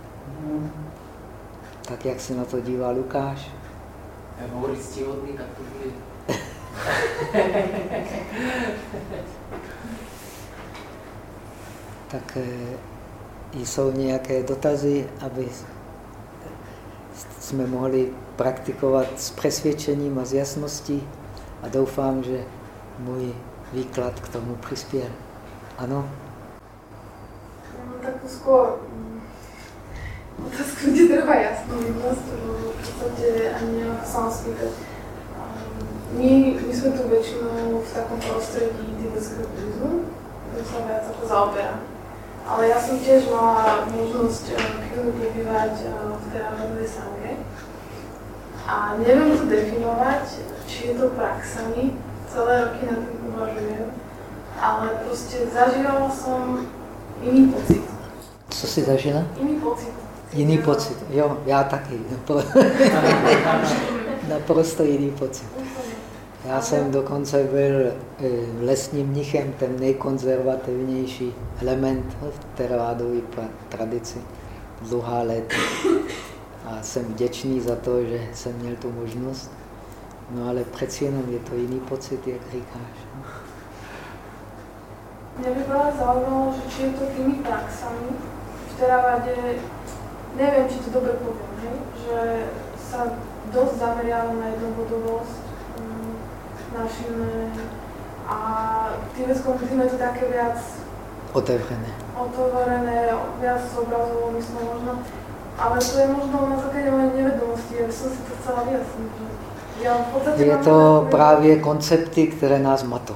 Tak jak se na to dívá Lukáš? Hovorí ctihodný, tak to bude. *laughs* tak jsou nějaké dotazy, aby jsme mohli praktikovat s přesvědčením a s jasností a doufám, že můj výklad k tomu přispěl. Ano? No, tak skôr otázku, kde trvá jasnovidnosť, v podstate ani v sanskrite. My, my sme tu väčšinou v takom prostredí tibetského buddhizmu, ktorý sa viac ako zaoberá. Ale ja som tiež mala možnosť chvíľu pobývať v Theravadovej sange. A neviem to definovať, či je to praxami, celé roky na tým uvažujem, ale proste zažívala som iný pocit. Co jsi zažila? Jiný pocit. Jiný pocit, jo, já taky. *laughs* *laughs* Naprosto jiný pocit. Já jsem dokonce byl eh, lesním mnichem, ten nejkonzervativnější element v teravádové tradici dlouhá léta. A jsem vděčný za to, že jsem měl tu možnost. No ale přeci jenom je to jiný pocit, jak říkáš. Mě by byla zaujímalo, že či je to tými praxami v teravade, neviem, či to dobre poviem, hej? že sa dosť zameriava na jednobodovosť, um, našime a buddhizme je to také viac otevřené. Otevřené, viac s obrazovo myslím možno. Ale to je možno na základě mojej nevedomosti, já jsem si to chcela vyjasnit. Ja je to právě koncepty, které nás matou.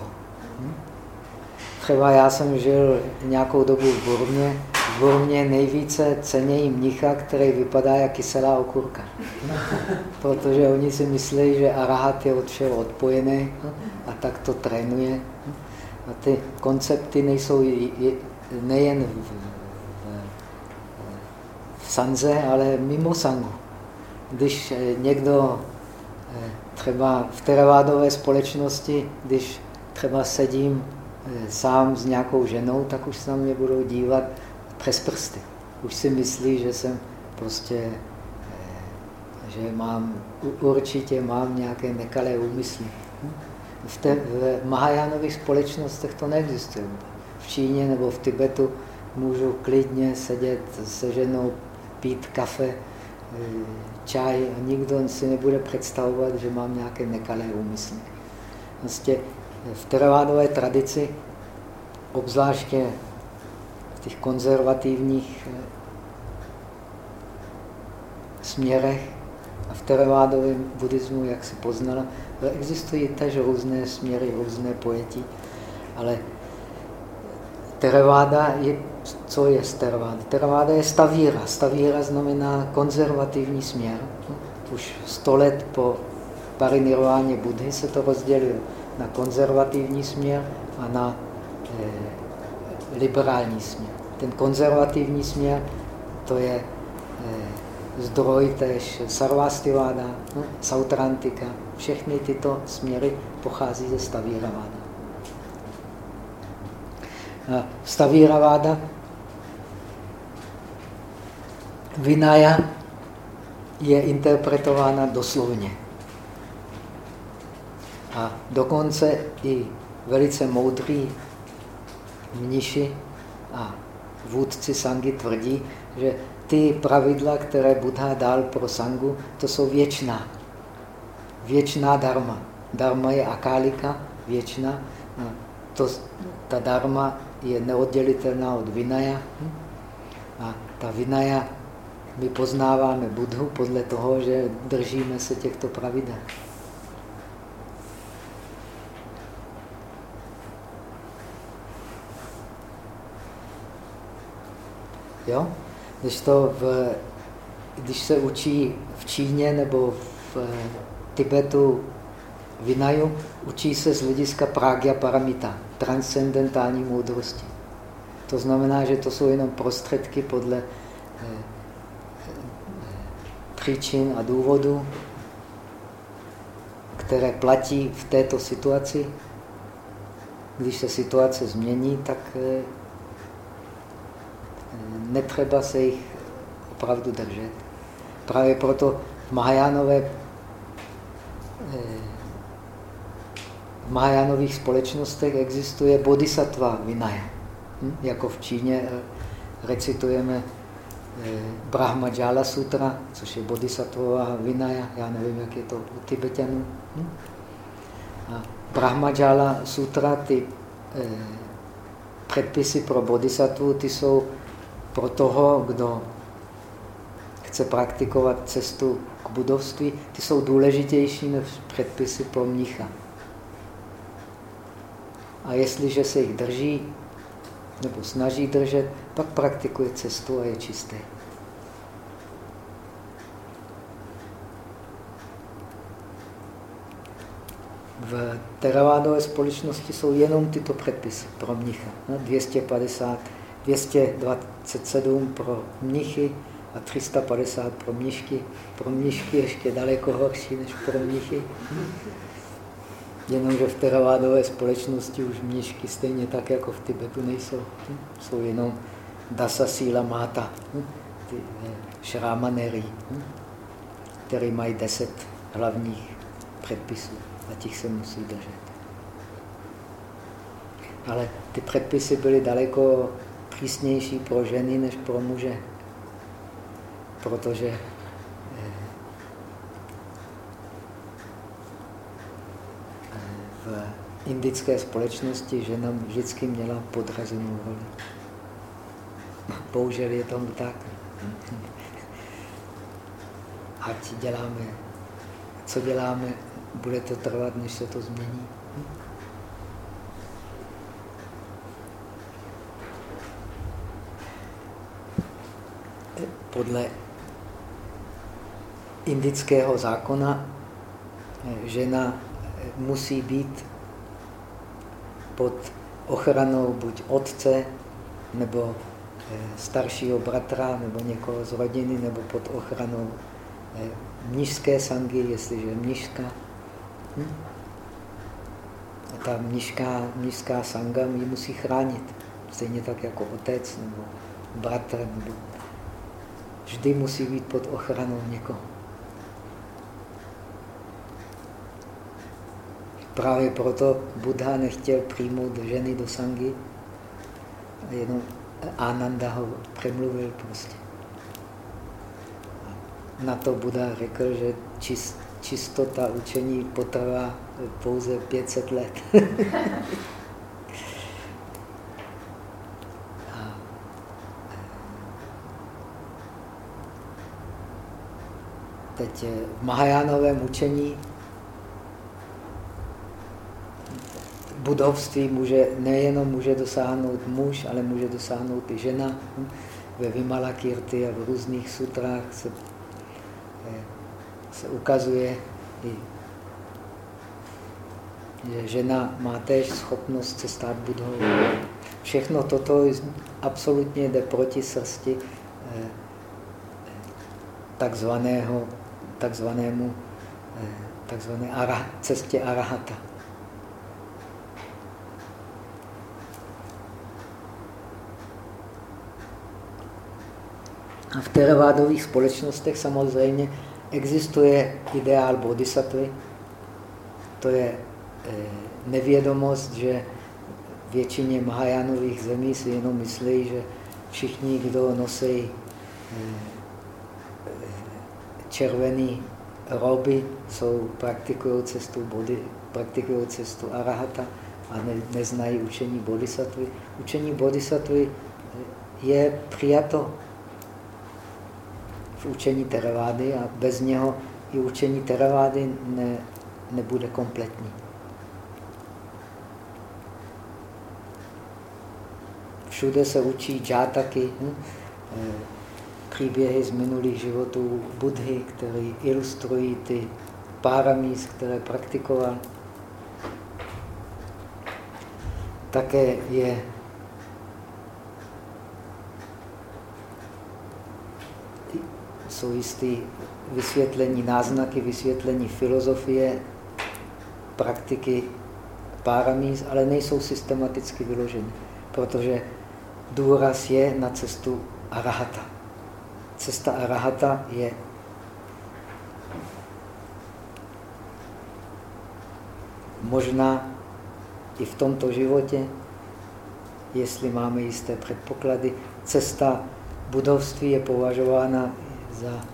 Třeba já jsem žil nějakou dobu v Burmě. V Burmě nejvíce cenějí mnicha, který vypadá jak kyselá okurka. Protože oni si myslí, že arahat je od všeho odpojený a tak to trénuje. A ty koncepty nejsou nejen v, v sanze, ale mimo sangu. Když někdo eh, třeba v teravádové společnosti, když třeba sedím Eh, sám s nějakou ženou, tak už se na mě budou dívat přes prsty. Už si myslí, že jsem prostě, eh, že mám, určitě mám nějaké nekalé úmysly. V, te, v Mahajánových společnostech to neexistuje. V Číně nebo v Tibetu můžu klidně sedět se ženou, pít kafe, eh, čaj a nikdo si nebude představovat, že mám nějaké nekalé úmysly. Vlastně v teravádové tradici, obzvláště těch konzervativních eh, směrech a v teravádovém buddhismu, jak si poznala, existují tež různé směry, různé pojetí, ale Teraváda je, co je Teraváda? Teraváda je stavíra. Stavíra znamená konzervativní směr. Už sto let po parinirváně Budhy se to rozdělilo na konzervativní směr a na eh, liberální směr. Ten konzervativní směr to je eh, zdroj tež Sarvastiváda, no, Sautrantika. Všechny tyto směry pochází ze Stavíraváda. Stavíraváda Vinaya je interpretována doslovně. A dokonce i velice moudrý mniši a vůdci sangy tvrdí, že ty pravidla, které Buddha dal pro sangu, to jsou věčná. Věčná dharma. Dharma je akálika, věčná. To, ta dharma je neoddělitelná od vinaya. A ta vinaya, my poznáváme Budhu podle toho, že držíme se těchto pravidel. Jo? Když, to v, když se učí v Číně nebo v Tibetu Vinaju, učí se z hlediska Pragya Paramita, transcendentální moudrosti. To znamená, že to jsou jenom prostředky podle eh, příčin a důvodů, které platí v této situaci. Když se situace změní, tak eh, netřeba se jich opravdu držet. Právě proto v Mahajánové eh, v Mahajánových společnostech existuje bodhisattva vinaya. Hm? Jako v Číně eh, recitujeme eh, Brahmajala sutra, což je bodhisattvová vinaya. Já nevím, jak je to u Tibetanů. Hm? A Brahmajala sutra, ty předpisy pro bodhisattvu, ty jsou pro toho, kdo chce praktikovat cestu k budovství, ty jsou důležitější než předpisy pro mnicha. A jestliže se jich drží, nebo snaží držet, pak praktikuje cestu a je čistý. v teravádové společnosti jsou jenom tyto předpisy pro mnicha. 250, 227 pro mnichy a 350 pro mnišky. Pro mnišky ještě daleko horší než pro mnichy. Jenomže v teravádové společnosti už mnišky stejně tak jako v Tibetu nejsou. Jsou jenom dasa síla máta, ty eh, šrámanery, které mají deset hlavních předpisů a těch se musí držet. Ale ty předpisy byly daleko přísnější pro ženy než pro muže, protože eh, v indické společnosti žena vždycky měla podřazenou roli. Bohužel je tomu tak. Ať děláme, co děláme, bude to trvat, než se to změní. Podle indického zákona eh, žena eh, musí být pod ochranou buď otce, nebo eh, staršího bratra, nebo někoho z rodiny, nebo pod ochranou mnižské sangy, jestliže je mnižka. Hm? A ta mnižská, mnižská sanga ji musí chránit. Stejně tak jako otec nebo bratr. Nebo... Vždy musí být pod ochranou někoho. Právě proto Buddha nechtěl přijmout ženy do sangy. Jenom Ananda ho přemluvil prostě. Na to Buddha řekl, že čist, čistota učení potrvá pouze 500 let. *laughs* teď v Mahajánovém učení budovství může, nejenom může dosáhnout muž, ale může dosáhnout i žena. Ve Vimalakirti a v různých sutrách se se ukazuje, že žena má též schopnost se stát budou. Všechno toto absolutně jde proti srsti eh, takzvaného, takzvanému, eh, takzvané ara, cestě arahata. A v teravádových společnostech samozřejmě existuje ideál bodhisattvy. To je eh, nevědomost, že většině Mahajánových zemí si jenom myslí, že všichni, kdo nosí eh, červený roby, jsou praktikují cestu body, praktikují cestu arahata a ne, neznají učení bodhisattvy. Učení bodhisattvy eh, je přijato v učení teravády a bez něho i učení teravády ne, nebude kompletní. Všude se učí džátaky, hm? Příběhy z minulých životů Budhy, které ilustrují ty páramís, které praktikoval. Také je jsou jisté vysvětlení, náznaky vysvětlení filozofie, praktiky páramíz, ale nejsou systematicky vyloženy, protože důraz je na cestu arahata. Cesta arahata je možná i v tomto životě, jestli máme jisté předpoklady. Cesta budovství je považována za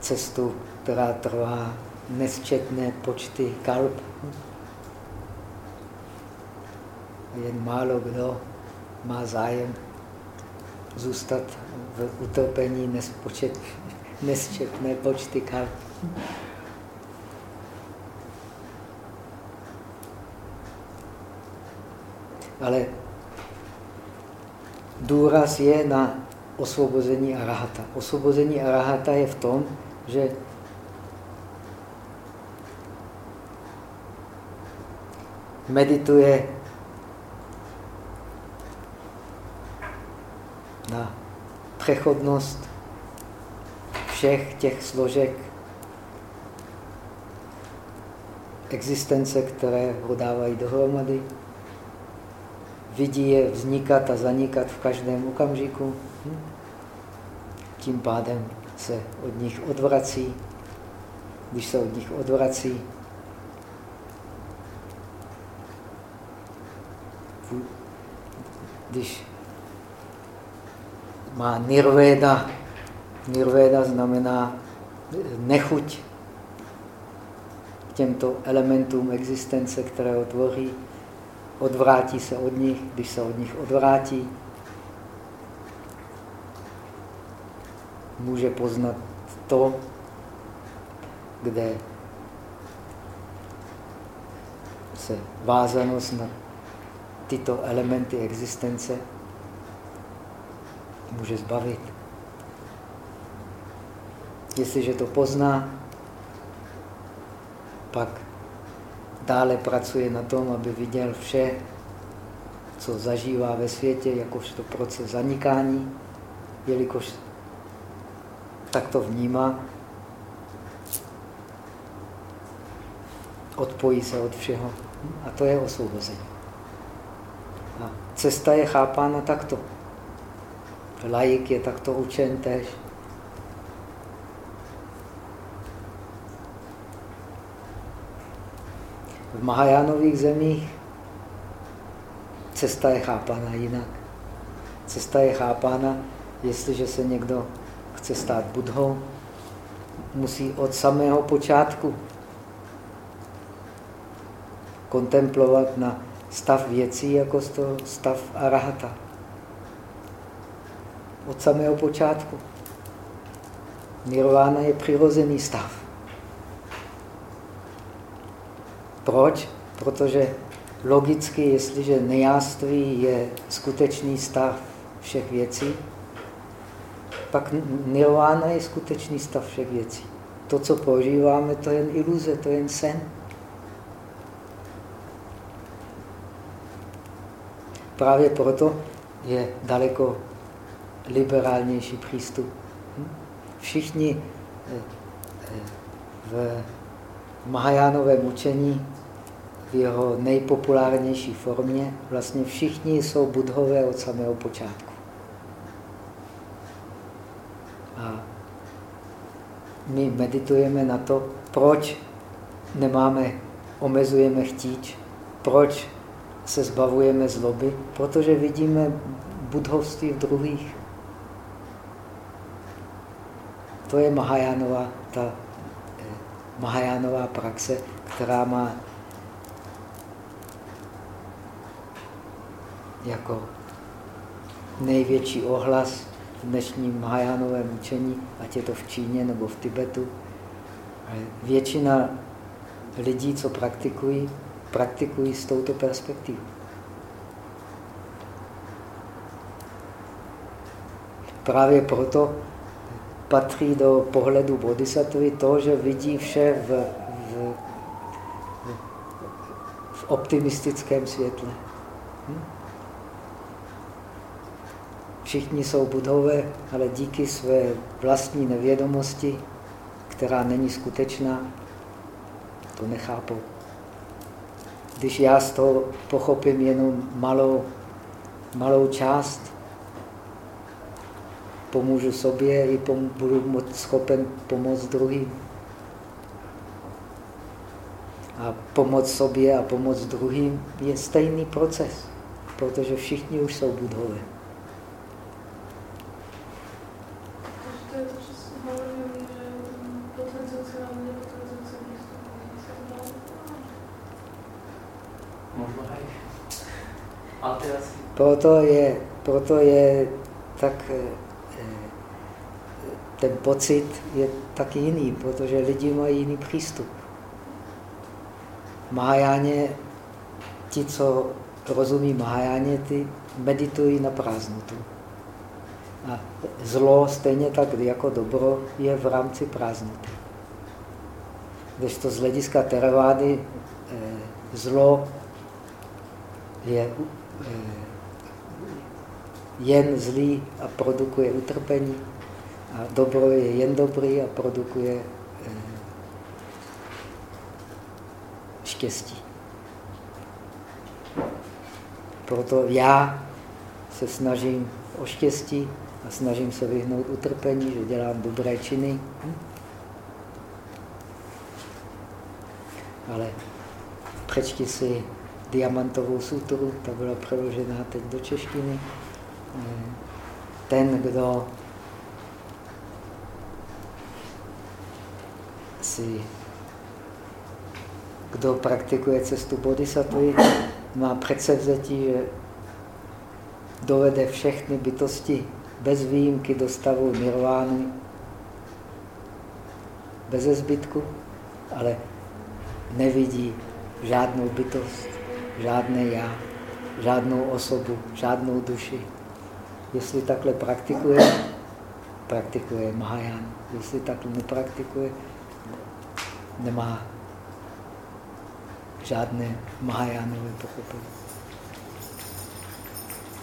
cestu, která trvá nesčetné počty kalp. Jen málo kdo má zájem zůstat v utrpení nespočet, nesčetné počty kart. Ale důraz je na osvobození arahata. Osvobození arahata je v tom, že medituje na přechodnost všech těch složek existence, které ho dávají dohromady. Vidí je vznikat a zanikat v každém okamžiku. Tím pádem se od nich odvrací. Když se od nich odvrací, když má nirvéda, nirvéda znamená nechuť k těmto elementům existence, které ho tvoří, odvrátí se od nich, když se od nich odvrátí, může poznat to, kde se vázanost na tyto elementy existence může zbavit. Jestliže to pozná, pak dále pracuje na tom, aby viděl vše, co zažívá ve světě, jakožto proces zanikání, jelikož tak to vnímá, odpojí se od všeho. A to je osvobození. A cesta je chápána takto. Laik je takto učen tež. V Mahajánových zemích cesta je chápána jinak. Cesta je chápána, jestliže se někdo chce stát budhou, musí od samého počátku kontemplovat na stav věcí jako stav arahata. Od samého počátku. Nirvana je přirozený stav. Proč? Protože logicky, jestliže nejáství je skutečný stav všech věcí, pak nirvana je skutečný stav všech věcí. To, co prožíváme, to je jen iluze, to je jen sen. Právě proto je daleko liberálnější přístup. Hm? Všichni eh, eh, v Mahajánovém učení v jeho nejpopulárnější formě, vlastně všichni jsou budhové od samého počátku. A my meditujeme na to, proč nemáme, omezujeme chtíč, proč se zbavujeme zloby, protože vidíme budhovství v druhých. To je Mahajánová, ta eh, Mahajánová praxe, která má jako největší ohlas v dnešním Mahajánovém učení, ať je to v Číně nebo v Tibetu. Většina lidí, co praktikují, praktikují s touto perspektivou. Právě proto patří do pohledu bodhisattvy to, že vidí vše v, v, v optimistickém světle. Hm? Všichni jsou budové, ale díky své vlastní nevědomosti, která není skutečná, to nechápou. Když já z toho pochopím jenom malou, malou část, pomůžu sobě i pom budu moc schopen pomoct druhým. A pomoc sobě a pomoc druhým je stejný proces, protože všichni už jsou budhové. Proto je, proto je tak ten pocit je taky jiný, protože lidi mají jiný přístup. Mahajáně, ti, co rozumí Mahajáně, ty meditují na prázdnotu. A zlo stejně tak jako dobro je v rámci prázdnoty. Když to z hlediska teravády eh, zlo je eh, jen zlý a produkuje utrpení a dobro je jen dobrý a produkuje eh, štěstí. Proto já se snažím o štěstí a snažím se vyhnout utrpení, že dělám dobré činy. Ale přečti si diamantovou sutru, ta byla přeložená teď do češtiny. Ten, kdo si, kdo praktikuje cestu bodhisattvy, má předsevzetí, že dovede všechny bytosti bez výjimky do stavu nirvány, bez zbytku, ale nevidí žádnou bytost, žádné já, žádnou osobu, žádnou duši. Jestli takhle praktikuje, praktikuje Mahaján. Jestli takhle nepraktikuje, nemá žádné Mahajánové pochopení.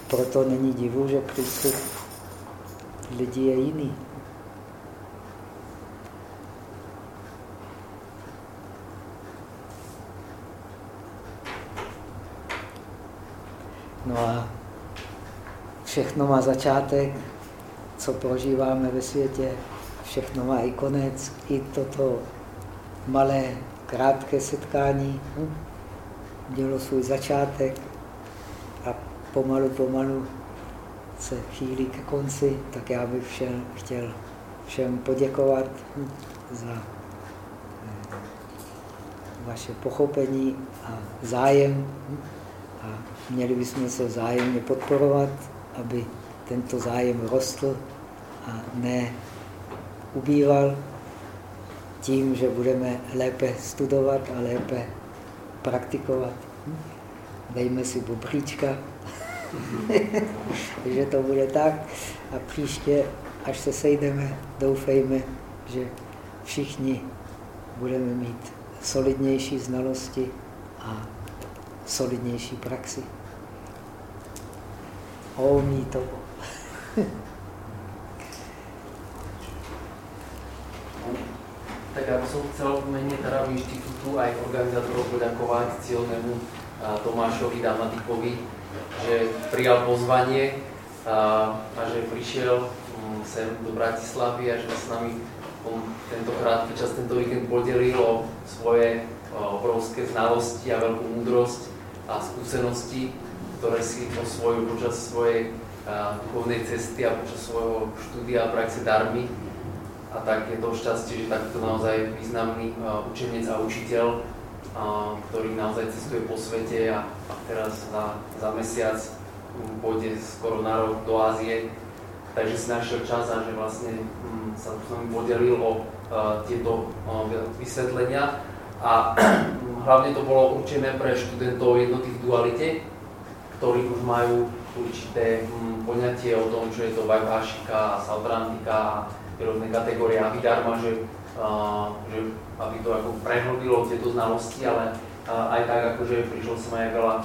Proto není divu, že přístup lidí je jiný. No a všechno má začátek, co prožíváme ve světě, všechno má i konec, i toto malé, krátké setkání. Mělo svůj začátek a pomalu, pomalu se chýlí ke konci, tak já bych všel, chtěl všem poděkovat za eh, vaše pochopení a zájem. A měli bychom se vzájemně podporovat, aby tento zájem rostl a ne ubýval tím, že budeme lépe studovat a lépe praktikovat. Dejme si bobříčka, *laughs* že to bude tak a příště, až se sejdeme, doufejme, že všichni budeme mít solidnější znalosti a solidnější praxi. Omí to. *laughs* tak já bych chcel v mene teda inštitútu aj organizátorov poďakovať cílnemu Tomášovi Damatikovi, že prijal pozvanie a, a že prišiel um, sem do Bratislavy a že s nami um, tentokrát počas tento víkend podelil o svoje o, obrovské znalosti a veľkú múdrosť a skúsenosti, ktoré si osvojil počas svojej duchovnej cesty a počas svojho štúdia a praxe darmy. A tak je to šťastie, že takto naozaj významný a, učenec a učiteľ ktorý naozaj cestuje po svete a, a teraz za, za mesiac pôjde skoro na rok do Ázie. Takže si našiel čas a že vlastne um, sa s nami podelil o uh, tieto uh, vysvetlenia. A hlavne to bolo určené pre študentov jednotých dualite, ktorí už majú určité um, poňatie o tom, čo je to Vajbhášika, Sautrantika a rôzne kategórie Abhidharma, že že aby to ako prehlbilo tieto znalosti, ale aj tak akože prišlo som aj veľa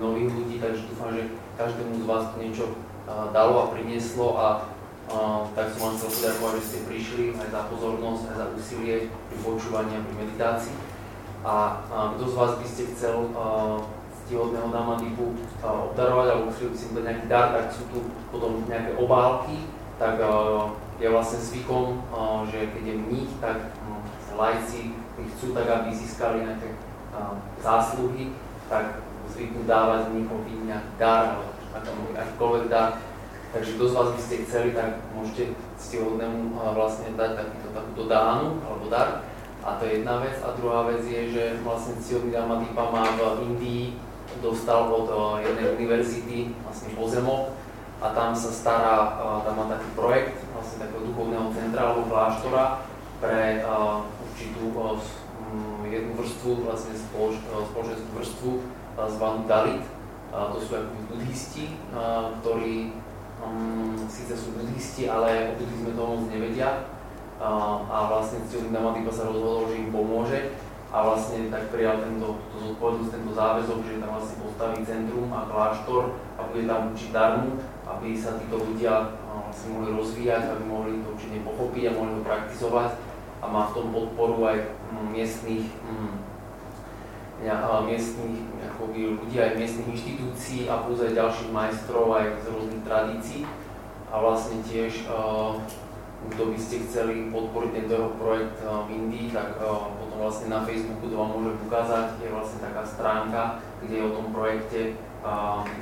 nových ľudí, takže dúfam, že každému z vás to niečo dalo a prinieslo a tak som vám chcel poďakovať, že ste prišli aj za pozornosť, aj za úsilie pri počúvaní a pri meditácii. A kto z vás by ste chcel ctihodného Damadipu obdarovať alebo chceli by si dať nejaký dar, tak sú tu potom nejaké obálky, tak je vlastne zvykom, že keď je mních, tak hm, lajci chcú tak, aby získali nejaké zásluhy, tak zvyknú dávať mníchovi nejaký dar, akýkoľvek dar. Takže kto z vás by ste chceli, tak môžete ctihodnému vlastne dať takýto, takúto dánu alebo dar. A to je jedna vec. A druhá vec je, že vlastne ctihodný Damadipa má v Indii, dostal od jednej univerzity, vlastne pozemok, a tam sa stará, tam má taký projekt vlastne takého duchovného centra alebo kláštora pre určitú jednu vrstvu, vlastne spoloč, spoločenskú vrstvu zvanú Dalit. To sú ako buddhisti, ktorí um, síce sú buddhisti, ale o buddhizme to moc nevedia. A vlastne Ctihodný Damadipa sa rozhodol, že im pomôže a vlastne tak prijal tento, to zodpovednosť, tento záväzok, že tam vlastne postaví centrum a kláštor a bude tam učiť darmu, aby sa títo ľudia vlastne mohli rozvíjať, aby mohli to učenie pochopiť a mohli ho praktizovať a má v tom podporu aj mm, miestných, mm, miestných akoby, ľudí, aj miestnych inštitúcií a plus aj ďalších majstrov aj z rôznych tradícií a vlastne tiež kto by ste chceli podporiť tento jeho projekt v Indii, tak potom vlastne na Facebooku to vám môžem ukázať. Je vlastne taká stránka, kde je o tom projekte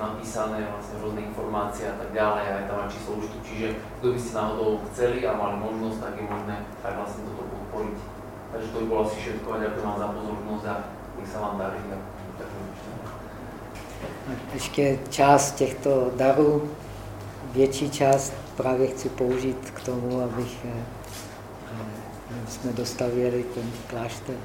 napísané vlastne rôzne informácie a tak ďalej, aj tam aj číslo účtu. Čiže kto by ste náhodou chceli a mali možnosť, tak je možné tak vlastne toto podporiť. Takže to by bolo asi všetko a ďakujem vám za pozornosť a nech sa vám darí. Ještě část těchto darů, větší část právě chci použít k tomu, abych eh, jsme dostavěli ten klášter.